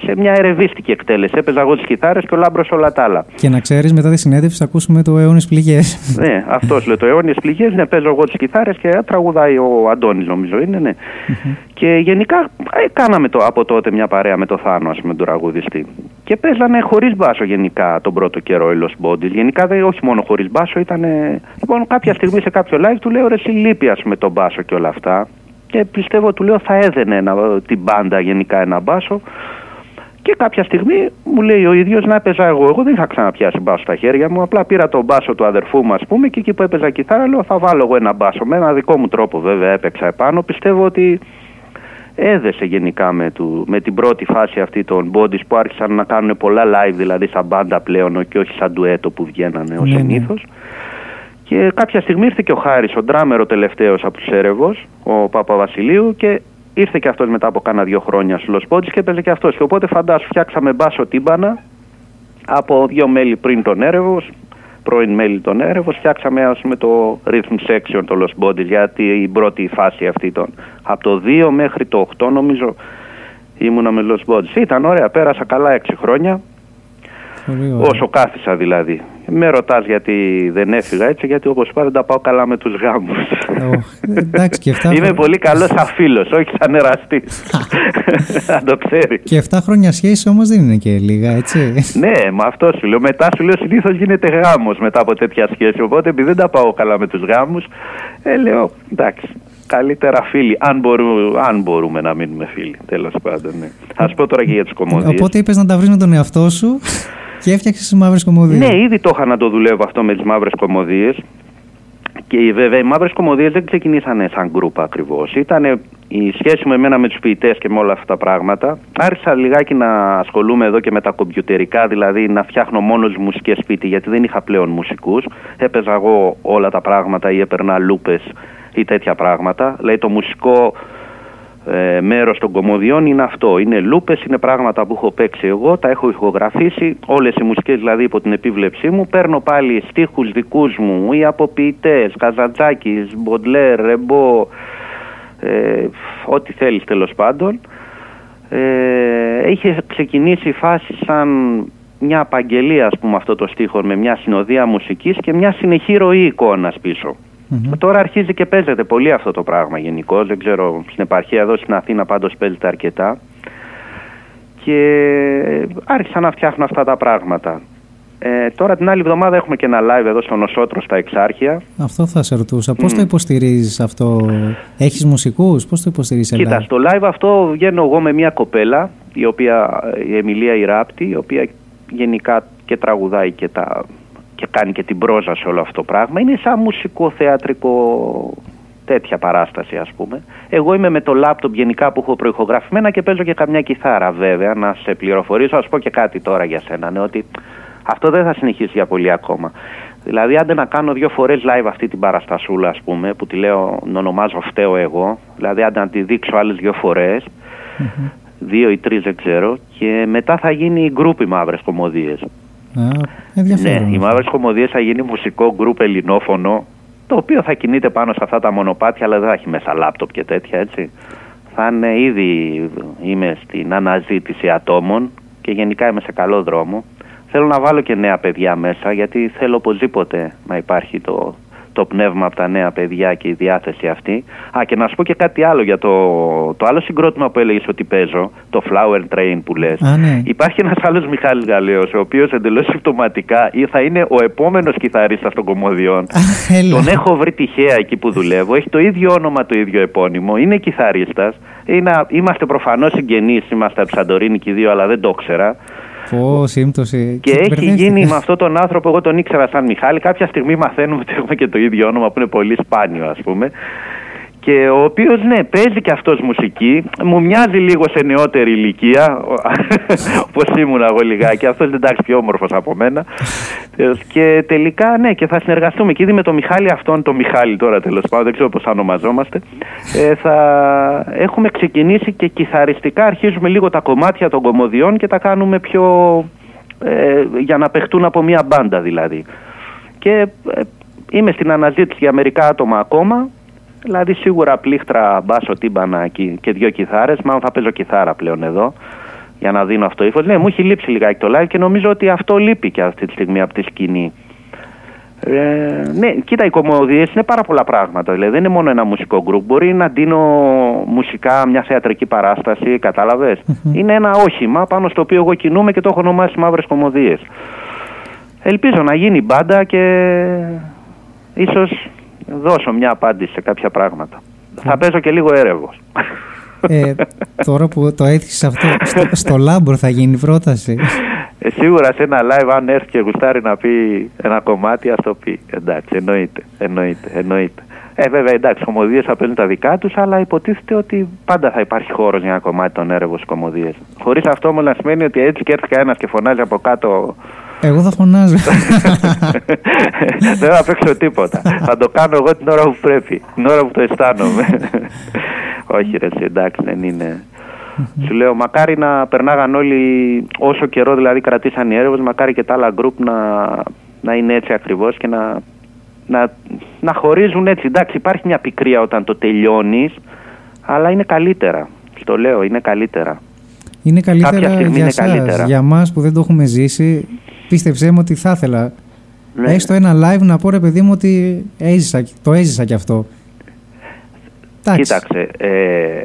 O: σε μια ερευίστικη εκτέλεση. Έπαιζα εγώ τις κιθάρες και ο Λάμπρος όλα τα άλλα.
B: Και να ξέρεις μετά τη συνέντευξη θα ακούσουμε το αιώνες πληγές.
O: ναι, αυτός λέω. Το αιώνιε πληγές, ναι, παίζω εγώ τις κιθάρες και τραγουδάει ο Αντώνης νομίζω είναι, ναι. Και γενικά ε, κάναμε το, από τότε μια παρέα με το Θάνο, ας πούμε, τον τραγουδιστή. Και παίζανε χωρίς μπάσο γενικά τον πρώτο καιρό οι Lost Bodies. Γενικά δεν, όχι μόνο χωρίς μπάσο, ήταν. Λοιπόν, κάποια στιγμή σε κάποιο live του λέω ρε, εσύ λείπει ας πούμε τον μπάσο και όλα αυτά. Και πιστεύω, του λέω, θα έδαινε ένα, την μπάντα γενικά ένα μπάσο. Και κάποια στιγμή μου λέει ο ίδιος να έπαιζα εγώ. Εγώ δεν είχα ξαναπιάσει μπάσο στα χέρια μου. Απλά πήρα τον μπάσο του αδερφού μου, ας πούμε, και εκεί που έπαιζα κιθάρα, λέω θα βάλω εγώ ένα μπάσο. Με ένα δικό μου τρόπο, βέβαια, έπαιξα επάνω. Πιστεύω ότι έδεσε γενικά με, του, με την πρώτη φάση αυτή των bodies που άρχισαν να κάνουν πολλά live, δηλαδή σαν μπάντα πλέον και όχι σαν ντουέτο που βγαίνανε ως
B: Ναι, ναι.
O: συνήθως. Και κάποια στιγμή ήρθε και ο Χάρης, ο ντράμερο τελευταίος από τους Έρευος, ο Παπαβασιλείου, και ήρθε και αυτός μετά από κάνα δύο χρόνια στου Los Bodies και έπαιζε και αυτός. Και οπότε φαντάσου, φτιάξαμε μπάσο τύμπανα από δύο μέλη πριν τον Έρευος, πρώην μέλη των Έρευος, φτιάξαμε ας πούμε, το rhythm section των Los Bodies για την πρώτη φάση αυτή των. Από το 2 μέχρι το 8 νομίζω ήμουνα με Los Bodies. Ήταν ωραία, πέρασα καλά 6 χρόνια.
B: Πολύ ωραία.
O: Όσο κάθισα δηλαδή. Με ρωτάς γιατί δεν έφυγα έτσι, γιατί όπως είπα δεν τα πάω καλά με τους γάμους.
B: Εντάξει, και 7
O: Είμαι πολύ καλός σαν φίλος, όχι σαν εραστής. Αν το ξέρεις.
B: Και 7 χρόνια σχέση όμως δεν είναι και λίγα, έτσι.
O: Ναι, με αυτό σου λέω. Μετά σου λέω συνήθως γίνεται γάμος μετά από τέτοια σχέση. Οπότε επειδή δεν τα πάω καλά με τους γάμους, ε, λέω εντάξει. Καλύτερα φίλοι, αν, μπορού, αν μπορούμε να μείνουμε φίλοι. Τέλος πάντων, ναι. Α πω τώρα και για τις κομμωδίες.
B: Οπότε είπες να τα βρεις με τον εαυτό σου και έφτιαξες τις μαύρες κομμωδίες.
O: Ναι, ήδη το είχα να το δουλεύω αυτό με τις μαύρες κομμωδίες. Και βέβαια οι μαύρες κομμωδίες δεν ξεκινήσανε σαν γκρουπ ακριβώς. Ήταν η σχέση μου εμένα με τους ποιητές και με όλα αυτά τα πράγματα. Άρχισα λιγάκι να ασχολούμαι εδώ και με τα κομπιουτερικά, δηλαδή να φτιάχνω μόνος μουσικές σπίτι, γιατί δεν είχα πλέον μουσικούς. Έπαιζα εγώ όλα τα πράγματα ή έπαιρνα λούπες ή τέτοια πράγματα. Δηλαδή το μουσικό ε, μέρος των κομμωδιών είναι αυτό. Είναι λούπες, είναι πράγματα που έχω παίξει εγώ, τα έχω ηχογραφήσει, όλες οι μουσικές δηλαδή υπό την επίβλεψή μου. Παίρνω πάλι στίχους δικούς μου ή από ποιητές, Καζαντζάκης, Μποντλέρ, Ρεμπό, ε, ό,τι θέλεις τέλος πάντων. Ε, είχε ξεκινήσει η φάση σαν μια απαγγελία ας πούμε αυτό το στίχο με μια συνοδεία μουσικής και μια συνεχή ροή εικόνας πίσω. Τώρα αρχίζει και παίζεται πολύ αυτό το πράγμα γενικώ. Δεν ξέρω, στην επαρχία εδώ στην Αθήνα πάντως παίζεται αρκετά. Και άρχισα να φτιάχνω αυτά τα πράγματα. Ε, τώρα την άλλη εβδομάδα έχουμε και ένα live εδώ στο Νοσότρο στα Εξάρχεια.
B: Αυτό θα σε ρωτούσα. Πώς το υποστηρίζεις αυτό, έχεις μουσικούς, πώς το υποστηρίζεις
O: Κοίτα,
B: live?
O: στο live αυτό βγαίνω εγώ με μια κοπέλα, η οποία, η Εμιλία Ιράπτη, η οποία γενικά και τραγουδάει και, τα, και κάνει και την πρόζα σε όλο αυτό το πράγμα. Είναι σαν μουσικό θεατρικό τέτοια παράσταση ας πούμε. Εγώ είμαι με το λάπτοπ γενικά που έχω προηχογραφημένα και παίζω και καμιά κιθάρα βέβαια. Να σε πληροφορήσω, ας πω και κάτι τώρα για σένα, ναι, ότι αυτό δεν θα συνεχίσει για πολύ ακόμα. Δηλαδή, άντε να κάνω δύο φορές live αυτή την παραστασούλα, ας πούμε, που τη λέω, να ονομάζω φταίω εγώ. Δηλαδή, άντε να τη δείξω άλλες δύο φορές, δύο ή τρεις δεν ξέρω, και μετά θα γίνει η γκρουπ οι μαύρες κομμωδίες.
B: Α, ενδιαφέρον.
O: Ναι, οι μαύρε κομμωδίε θα γίνει μουσικό γκρουπ ελληνόφωνο, το οποίο θα κινείται πάνω σε αυτά τα μονοπάτια, αλλά δεν θα έχει μέσα λάπτοπ και τέτοια, έτσι. Θα είναι ήδη, είμαι στην αναζήτηση ατόμων και γενικά είμαι σε καλό δρόμο. Θέλω να βάλω και νέα παιδιά μέσα, γιατί θέλω οπωσδήποτε να υπάρχει το, το πνεύμα από τα νέα παιδιά και η διάθεση αυτή. Α, και να σου πω και κάτι άλλο για το, το άλλο συγκρότημα που έλεγες ότι παίζω, το Flower Train που λες.
B: Α, ναι.
O: Υπάρχει ένας άλλος Μιχάλης Γαλλέος, ο οποίος εντελώς συμπτωματικά ή θα είναι ο επόμενος κιθαρίστας των κομμωδιών.
B: έλα.
O: Τον έχω βρει τυχαία εκεί που δουλεύω. Έχει το ίδιο όνομα, το ίδιο επώνυμο. Είναι κιθαρίστας. Είναι, είμαστε προφανώς συγγενείς, είμαστε από Σαντορίνη και οι δύο, αλλά δεν το ήξερα.
B: Πω, σύμπτωση.
O: Και έχει
B: μπερδεύτηκα.
O: γίνει με αυτόν τον άνθρωπο, εγώ τον ήξερα σαν Μιχάλη. Κάποια στιγμή μαθαίνουμε ότι έχουμε και το ίδιο όνομα που είναι πολύ σπάνιο, ας πούμε. Και ο οποίος, ναι, παίζει και αυτός μουσική. Μου μοιάζει λίγο σε νεότερη ηλικία, όπως ήμουν εγώ λιγάκι. Αυτός είναι εντάξει πιο όμορφος από μένα. και τελικά, ναι, και θα συνεργαστούμε. Και ήδη με τον Μιχάλη αυτόν, τον Μιχάλη τώρα τέλος πάντων, δεν ξέρω πώς θα ονομαζόμαστε. Ε, θα έχουμε ξεκινήσει και κιθαριστικά αρχίζουμε λίγο τα κομμάτια των κομμωδιών και τα κάνουμε πιο. Ε, για να παιχτούν από μία μπάντα δηλαδή. Και ε, είμαι στην αναζήτηση για μερικά άτομα ακόμα. Δηλαδή σίγουρα πλήχτρα, μπάσο, τύμπανα και, και δύο κιθάρες. Μάλλον θα παίζω κιθάρα πλέον εδώ για να δίνω αυτό ύφος. Ναι, μου έχει λείψει λιγάκι το live και νομίζω ότι αυτό λείπει και αυτή τη στιγμή από τη σκηνή. Ε, ναι, κοίτα, οι κομμωδίες είναι πάρα πολλά πράγματα. Δηλαδή, δεν είναι μόνο ένα μουσικό γκρουπ. Μπορεί να ντύνω μουσικά μια θεατρική παράσταση, κατάλαβες; Είναι ένα όχημα πάνω στο οποίο εγώ κινούμαι και το έχω ονομάσει Μαύρες Κομμωδίες. Ελπίζω να γίνει μπάντα και ίσως δώσω μια απάντηση σε κάποια πράγματα. Θα παίζω και λίγο Έρεβος.
B: Ε, τώρα που το έθιξες αυτό, στο, στο Λάμπρο θα γίνει η πρόταση.
O: Ε, σίγουρα σε ένα live, αν έρθει και γουστάρει να πει ένα κομμάτι, ας το πει. Εντάξει, εννοείται. Εννοείται. εννοείται. Ε, βέβαια, εντάξει, κομμωδίες θα παίζουν τα δικά τους, αλλά υποτίθεται ότι πάντα θα υπάρχει χώρος για ένα κομμάτι των Έρεβος στις κομμωδίες. Χωρίς αυτό όμως να σημαίνει ότι έτσι και έρθει κανένας και φωνάζει από κάτω.
B: Εγώ θα φωνάζω.
O: Δεν θα παίξω τίποτα. θα το κάνω εγώ την ώρα που πρέπει. Την ώρα που το αισθάνομαι. Όχι, ρε, εσύ, εντάξει, δεν είναι. Σου λέω, μακάρι να περνάγαν όλοι όσο καιρό δηλαδή κρατήσαν οι έρευνες, μακάρι και τα άλλα γκρουπ να, να είναι έτσι ακριβώς και να, να, να χωρίζουν έτσι. Εντάξει, υπάρχει μια πικρία όταν το τελειώνεις, αλλά είναι καλύτερα. Στο λέω, είναι καλύτερα.
B: Είναι
O: Κάποια
B: καλύτερα
O: στιγμή
B: για
O: είναι
B: σας,
O: καλύτερα.
B: για μας που δεν το έχουμε ζήσει. Πίστεψέ μου ότι θα ήθελα
O: Ναι.
B: έστω ένα live να πω ρε παιδί μου ότι έζησα, το έζησα κι αυτό. Εντάξει.
O: Κοίταξε, ε,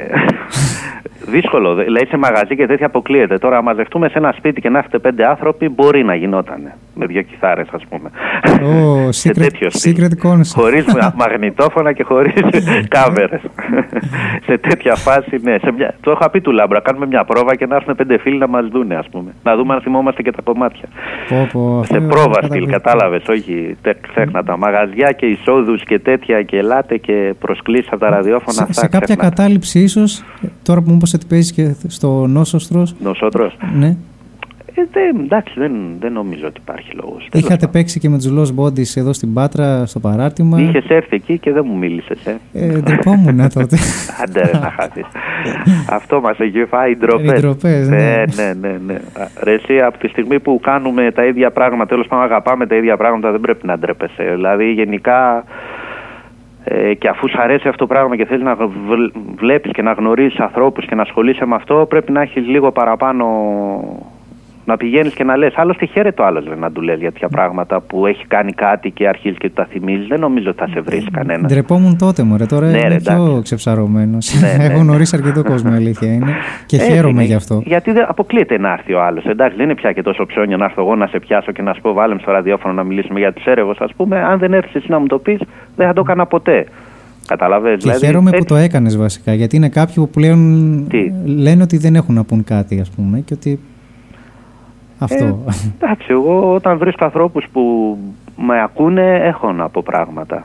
O: δύσκολο. Δηλαδή σε μαγαζί και τέτοια αποκλείεται. Τώρα, αν μαζευτούμε σε ένα σπίτι και να έχετε πέντε άνθρωποι, μπορεί να γινόταν. Με δύο κιθάρες, ας πούμε.
B: Oh,
O: σε
B: secret,
O: τέτοιο στυλ.
B: secret concert.
O: Χωρίς μαγνητόφωνα και χωρίς κάμερε. σε τέτοια φάση, ναι. Σε μια... Το είχα πει του Λάμπρα. Κάνουμε μια πρόβα και να έρθουν πέντε φίλοι να μας δούνε, ας πούμε. Να δούμε αν θυμόμαστε και τα κομμάτια.
B: Πω, πω,
O: σε
B: αυτό
O: πρόβα
B: είναι
O: στυλ,
B: καταπληκτικό.
O: κατάλαβες. Όχι, τε- ξέχνα τα. Μαγαζιά και εισόδους και τέτοια και ελάτε και προσκλήσεις από τα ραδιόφωνα.
B: Σε,
O: αυτά
B: σε κάποια
O: ξέχνα.
B: κατάληψη ίσως, τώρα που μου είπες ότι παίζεις και στο Νόσοστρος,
O: Νοσότρος.
B: ναι,
O: Ε, δεν, εντάξει, δεν, δεν νομίζω ότι υπάρχει λόγος.
B: είχατε παίξει και με τους Lost Bodies εδώ στην Πάτρα στο παράρτημα.
O: Είχες έρθει εκεί και δεν μου μίλησες. Ε.
B: Ε, ντρεπόμουν τότε.
O: Άντε ρε να χάθεις. Αυτό μας έχει φάει οι ντροπές.
B: Οι ντροπές, ναι.
O: ναι. ναι, ναι, ναι. Α, Ρε εσύ, από τη στιγμή που κάνουμε τα ίδια πράγματα, τέλος πάντων αγαπάμε τα ίδια πράγματα, δεν πρέπει να ντρέπεσαι. Δηλαδή γενικά ε, και αφού σου αρέσει αυτό το πράγμα και θέλεις να βλ- βλέπεις και να γνωρίζεις ανθρώπους και να ασχολείσαι με αυτό, πρέπει να έχεις λίγο παραπάνω να πηγαίνεις και να λες. Άλλωστε, χαίρεται ο άλλο να του λες για τέτοια πράγματα που έχει κάνει κάτι και αρχίζεις και του τα θυμίζεις. Δεν νομίζω ότι θα σε βρει κανένας.
B: Ντρεπόμουν τότε, μωρέ. Τώρα
O: Ναι,
B: είμαι
O: ρε,
B: πιο ξεψαρωμένος.
O: Ναι, ναι,
B: Έχω
O: ναι.
B: γνωρίσει αρκετό κόσμο, η αλήθεια είναι. Και
O: Έτσι
B: χαίρομαι
O: είναι.
B: γι' αυτό.
O: Γιατί δεν αποκλείεται να έρθει ο άλλος. Εντάξει, δεν είναι πια και τόσο ψώνιο να έρθω εγώ να σε πιάσω και να σου πω βάλε με στο ραδιόφωνο να μιλήσουμε για του έρευου, ας πούμε. Αν δεν έρθεις εσύ να μου το πεις, δεν θα το έκανα ποτέ. Καταλαβες.
B: Και χαίρομαι που το έκανες βασικά. Γιατί είναι κάποιοι που πλέον
O: Τι;
B: λένε ότι δεν έχουν να πούν κάτι, ας πούμε. Και ότι. Αυτό.
O: Ε, εντάξει, εγώ όταν βρίσκω ανθρώπους που με ακούνε, έχω να πω πράγματα.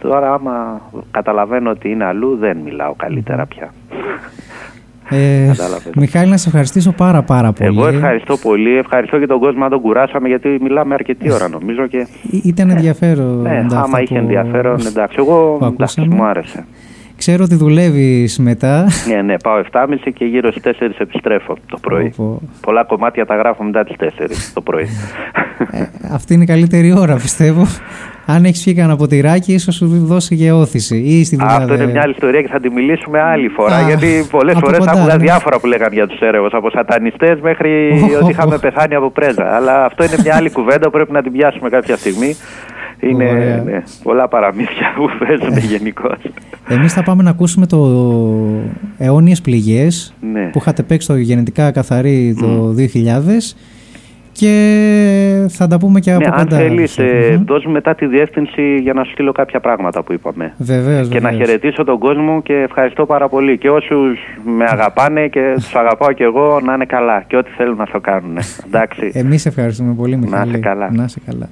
O: Τώρα, άμα καταλαβαίνω ότι είναι αλλού, δεν μιλάω καλύτερα πια.
B: Ε,
O: Κατάλαβες.
B: Μιχάλη, να σε ευχαριστήσω πάρα πάρα πολύ.
O: Εγώ ευχαριστώ πολύ. Ευχαριστώ και τον κόσμο να τον κουράσαμε γιατί μιλάμε αρκετή ώρα νομίζω και
B: Ή- Ήταν ενδιαφέρον.
O: ναι,
B: αυτά
O: άμα είχε
B: που-
O: ενδιαφέρον εντάξει. Εγώ
B: που
O: εντάξει,
B: ακούσαμε.
O: μου άρεσε.
B: Ξέρω ότι δουλεύεις μετά.
O: Ναι, ναι, πάω 7.30 και γύρω στις 4 επιστρέφω το πρωί.
B: Πω, πω.
O: Πολλά κομμάτια τα γράφω μετά τις 4 το πρωί.
B: Αυτή είναι η καλύτερη ώρα, πιστεύω. Αν έχεις φύγει κανένα ποτηράκι, ίσως σου δώσει και όθηση. Ή στη δουλειά.
O: Αυτό είναι
B: δε-
O: μια άλλη ιστορία και θα τη μιλήσουμε άλλη φορά.
B: Α,
O: γιατί πολλές
B: από
O: φορές
B: κοντά,
O: άκουγα
B: ναι.
O: διάφορα που λέγανε για τους έρευνες. Από σατανιστές μέχρι
B: Οχ,
O: ότι είχαμε
B: οχ.
O: πεθάνει από πρέζα. Αλλά αυτό είναι μια άλλη κουβέντα που πρέπει να την πιάσουμε κάποια στιγμή. Είναι
B: Ωραία.
O: ναι, πολλά παραμύθια που παίζουν γενικώς.
B: Εμείς θα πάμε να ακούσουμε το αιώνιες πληγές
O: Ναι.
B: που είχατε παίξει στο γενετικά καθαρή το 2000 και θα τα πούμε και από
O: Ναι, αν
B: κοντά.
O: θέλεις,
B: Μμμ.
O: δώσ' μου μετά τη διεύθυνση για να σου στείλω κάποια πράγματα που είπαμε.
B: Βεβαίως,
O: Και να
B: βεβαίως.
O: χαιρετήσω τον κόσμο και ευχαριστώ πάρα πολύ. Και όσους με αγαπάνε και τους αγαπάω και εγώ να είναι καλά και ό,τι θέλουν να το κάνουν. Εντάξει.
B: Εμείς ευχαριστούμε πολύ, Μιχάλη.
O: είσαι καλά.
B: Να είσαι καλά.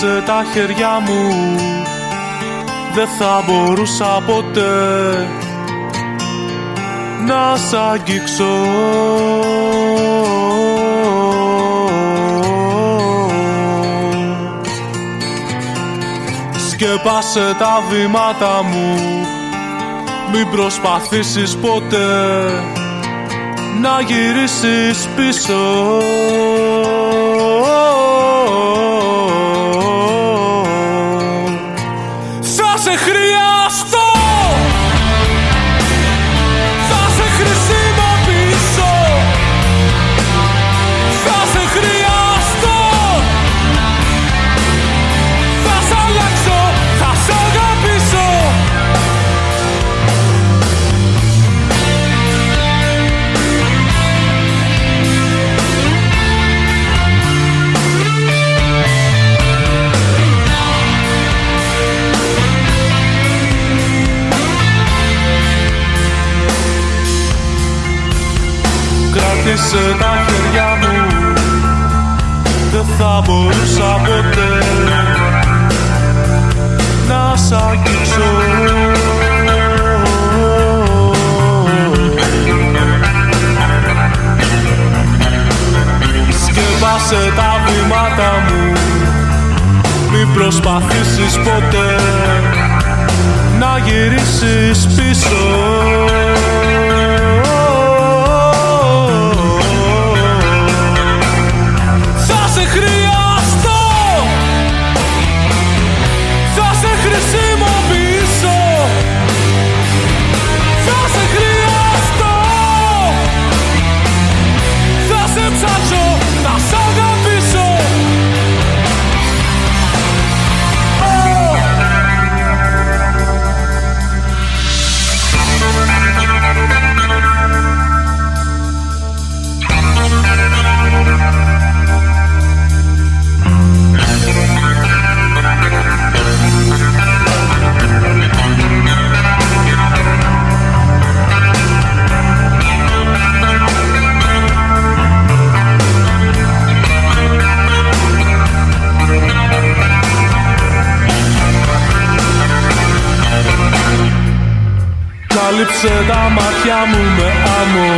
P: Κράτησε τα χέρια μου. Δεν θα μπορούσα ποτέ Να σ' αγγίξω. Σκέπασε τα βήματα μου. Μην προσπαθήσεις ποτέ Να γυρίσεις πίσω μπορούσα ποτέ Να σ' αγγίξω Σκέπασε τα βήματα μου Μην προσπαθήσεις ποτέ Να γυρίσεις πίσω Κάλυψε τα μάτια μου με άμμο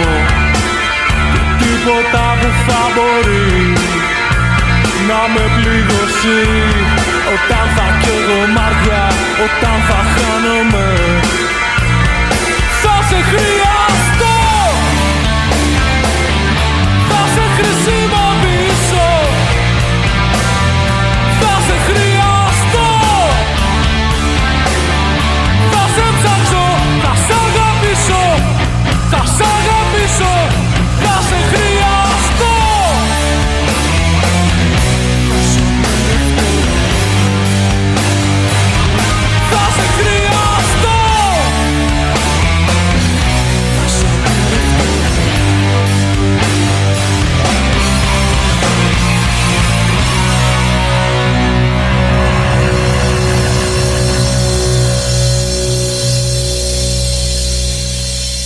P: Τίποτα δεν θα μπορεί να με πληγώσει. Όταν θα καίγω μάρια, όταν θα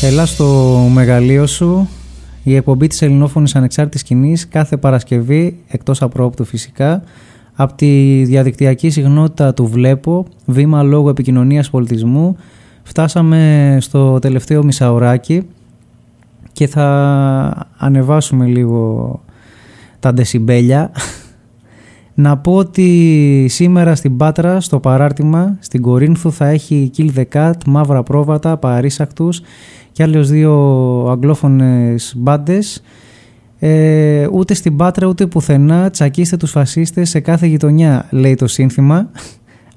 B: Έλα στο μεγαλείο σου η εκπομπή της ελληνόφωνης ανεξάρτητης σκηνής κάθε Παρασκευή, εκτός απρόπτου φυσικά, από τη διαδικτυακή συγνότητα του Βλέπω, βήμα λόγω επικοινωνίας πολιτισμού, φτάσαμε στο τελευταίο μισάωράκι και θα ανεβάσουμε λίγο τα ντεσιμπέλια. Να πω ότι σήμερα στην Πάτρα, στο παράρτημα, στην Κορίνθου θα έχει Kill the Cat, Μαύρα Πρόβατα, Παρίσακτους και άλλες δύο αγγλόφωνες μπάντες. Ε, ούτε στην Πάτρα ούτε πουθενά τσακίστε τους φασίστες σε κάθε γειτονιά, λέει το σύνθημα.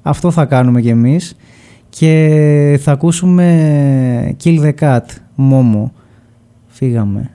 B: Αυτό θα κάνουμε κι εμείς. Και θα ακούσουμε Kill the Cat, Μόμο. Φύγαμε.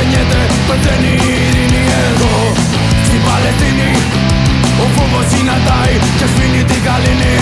Q: Γεννιέται, πεθαίνει η ειρήνη εδώ. Στην Παλαιστίνη ο φόβος συναντάει και σβήνει την καλήνη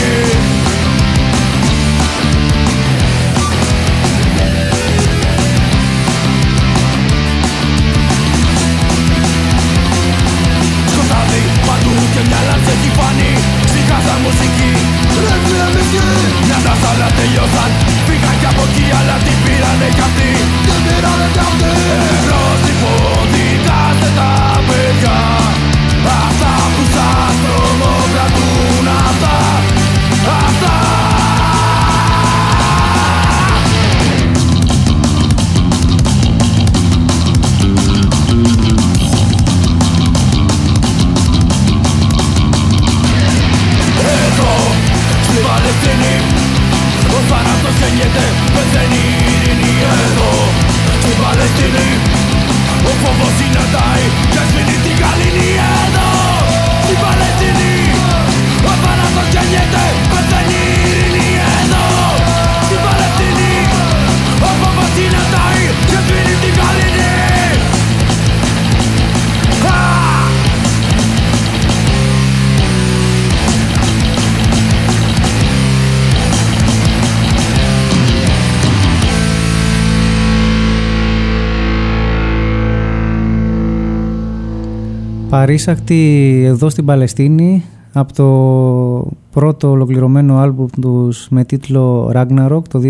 B: Παρήσακτη εδώ στην Παλαιστίνη από το πρώτο ολοκληρωμένο άλμπουμ τους με τίτλο Ragnarok το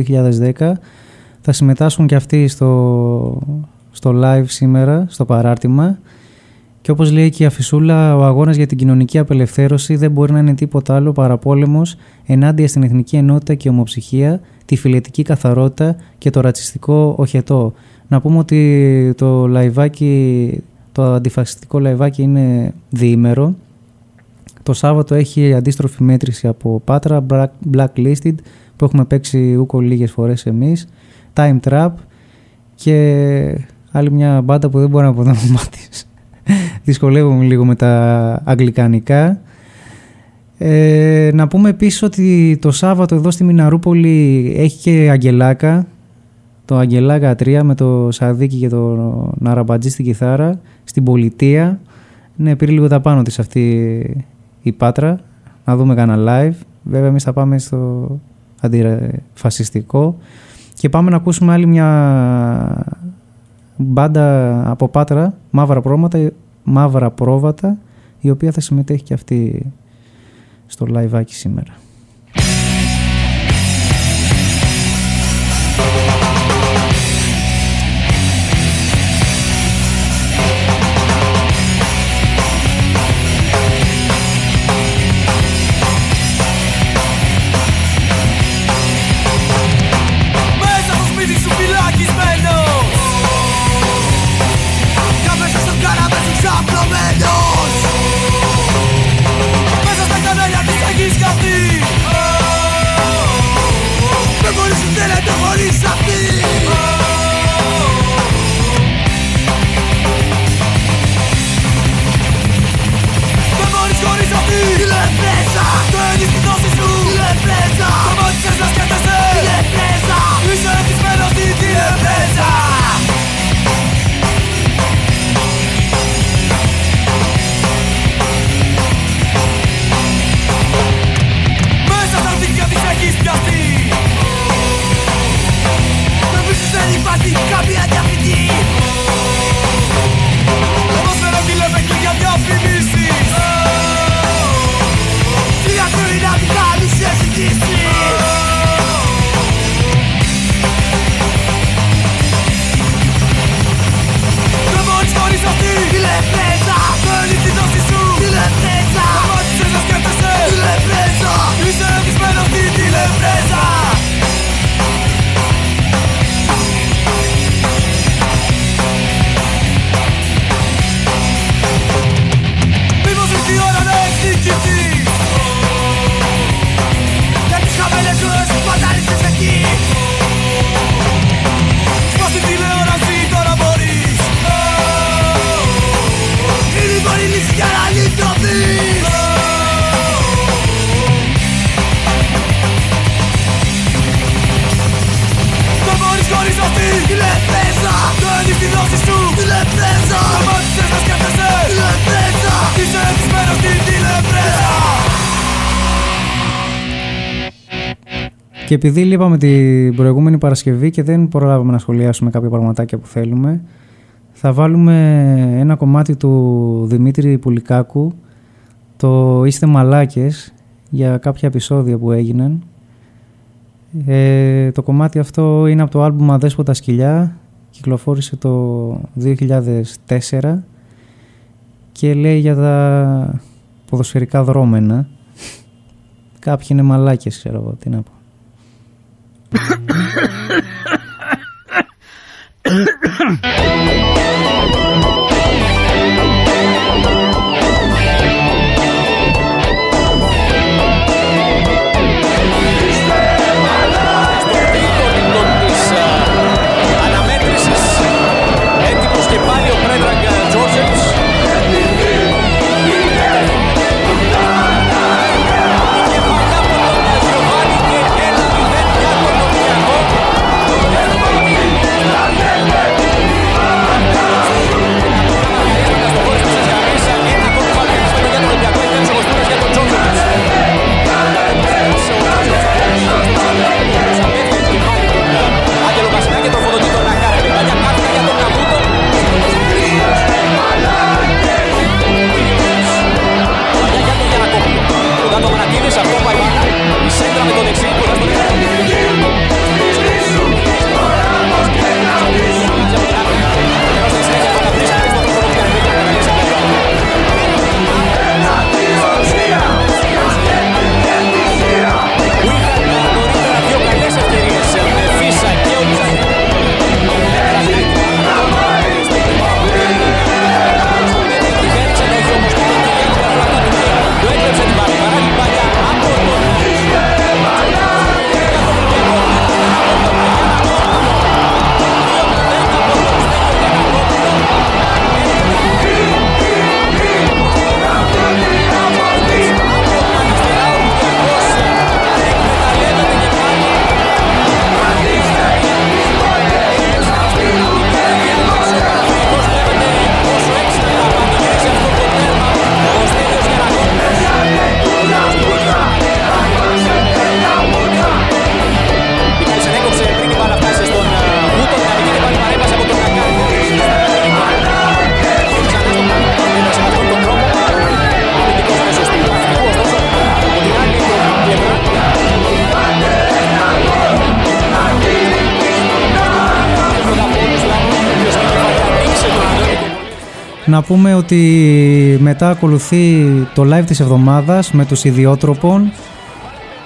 B: 2010 θα συμμετάσχουν και αυτοί στο, στο live σήμερα, στο παράρτημα και όπως λέει και η Αφισούλα, ο αγώνας για την κοινωνική απελευθέρωση δεν μπορεί να είναι τίποτα άλλο παρά πόλεμος ενάντια στην εθνική ενότητα και ομοψυχία, τη φιλετική καθαρότητα και το ρατσιστικό οχετό. Να πούμε ότι το λαϊβάκι, το αντιφασιστικό λαϊβάκι είναι διήμερο. Το Σάββατο έχει αντίστροφη μέτρηση από Πάτρα, Black- Blacklisted που έχουμε παίξει ουκ ολίγες φορές εμείς, Time Trap και άλλη μια μπάντα που δεν μπορώ να πω το όνομά της. Δυσκολεύομαι λίγο με τα αγγλικανικά. Ε, να πούμε επίσης ότι το Σάββατο εδώ στη Μιναρούπολη έχει και Αγγελάκα, το Αγγελάκα 3 με το Σαδίκι και το Ναραμπατζή στην κιθάρα, στην Πολιτεία. Ναι, πήρε λίγο τα πάνω της αυτή η Πάτρα, να δούμε κανένα live. Βέβαια εμείς θα πάμε στο αντιφασιστικό και πάμε να ακούσουμε άλλη μια μπάντα από Πάτρα, Μαύρα Πρόβατα, Μαύρα Πρόβατα, η οποία θα συμμετέχει και αυτή στο live σήμερα. Επειδή λείπαμε την προηγούμενη Παρασκευή και δεν προλάβαμε να σχολιάσουμε κάποια πραγματάκια που θέλουμε, θα βάλουμε ένα κομμάτι του Δημήτρη Πουλικάκου, το «Είστε μαλάκες» για κάποια επεισόδια που έγιναν. Ε, το κομμάτι αυτό είναι από το άλμπουμ «Αδέσποτας σκυλιά», κυκλοφόρησε το 2004 και λέει για τα ποδοσφαιρικά δρόμενα. Κάποιοι είναι μαλάκες, ξέρω εγώ, τι να πω.
H: Ha ha ha ha!
B: Να πούμε ότι μετά ακολουθεί το live της εβδομάδας με τους ιδιότροπων.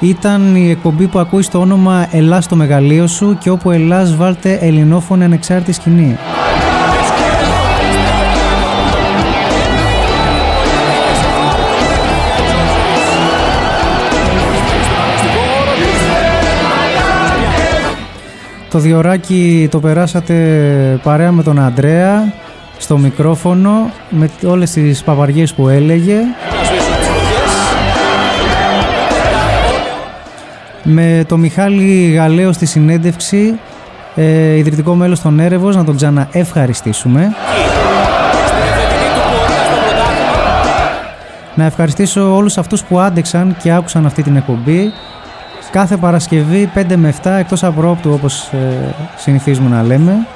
B: Ήταν η εκπομπή που ακούει στο όνομα «Ελλάς το μεγαλείο σου» και όπου «Ελλάς» βάλτε ελληνόφωνη ανεξάρτητη σκηνή. Το διοράκι το περάσατε παρέα με τον Αντρέα στο μικρόφωνο με όλες τις παπαριές που έλεγε. Με το Μιχάλη Γαλέο στη συνέντευξη ε, ιδρυτικό μέλος των Έρευος να τον ξαναευχαριστήσουμε. Να ευχαριστήσω όλους αυτούς που άντεξαν και άκουσαν αυτή την εκπομπή. Κάθε Παρασκευή 5 με 7 εκτός απρόπτου όπως ε, συνηθίζουμε να λέμε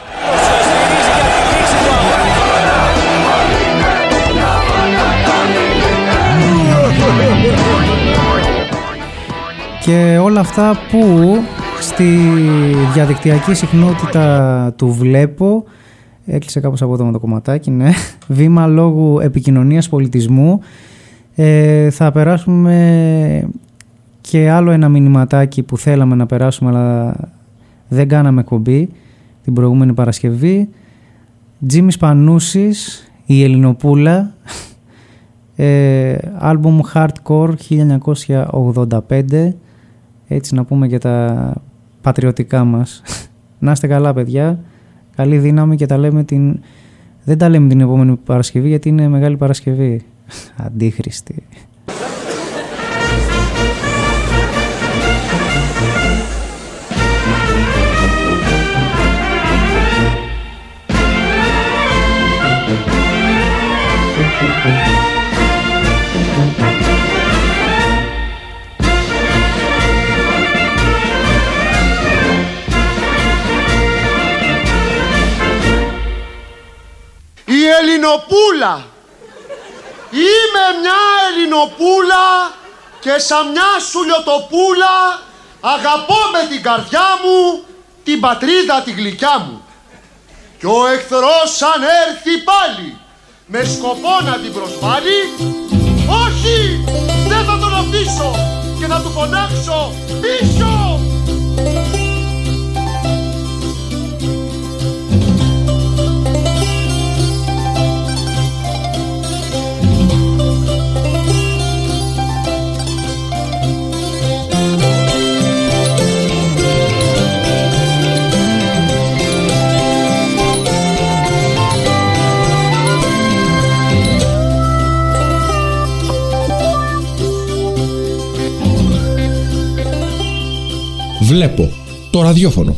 B: και όλα αυτά που στη διαδικτυακή συχνότητα του βλέπω έκλεισε κάπως από εδώ το κομματάκι ναι. βήμα λόγου επικοινωνίας πολιτισμού. Ε, θα περάσουμε και άλλο ένα μηνυματάκι που θέλαμε να περάσουμε αλλά δεν κάναμε κομπή την προηγούμενη Παρασκευή. Τζίμις Πανούσης η Ελληνοπούλα. Ε, άλμπουμ Hardcore 1985 έτσι να πούμε για τα πατριωτικά μας. Να είστε καλά παιδιά. Καλή δύναμη και τα λέμε την δεν τα λέμε την επόμενη Παρασκευή γιατί είναι Μεγάλη Παρασκευή. Αντίχρηστη
R: Ελληνοπούλα. Είμαι μια Ελληνοπούλα και σαν μια σουλιοτοπούλα αγαπώ με την καρδιά μου την πατρίδα τη γλυκιά μου. Κι ο εχθρός αν έρθει πάλι με σκοπό να την προσβάλλει, όχι, δεν θα τον αφήσω και θα του φωνάξω πίσω.
A: Βλέπω το ραδιόφωνο.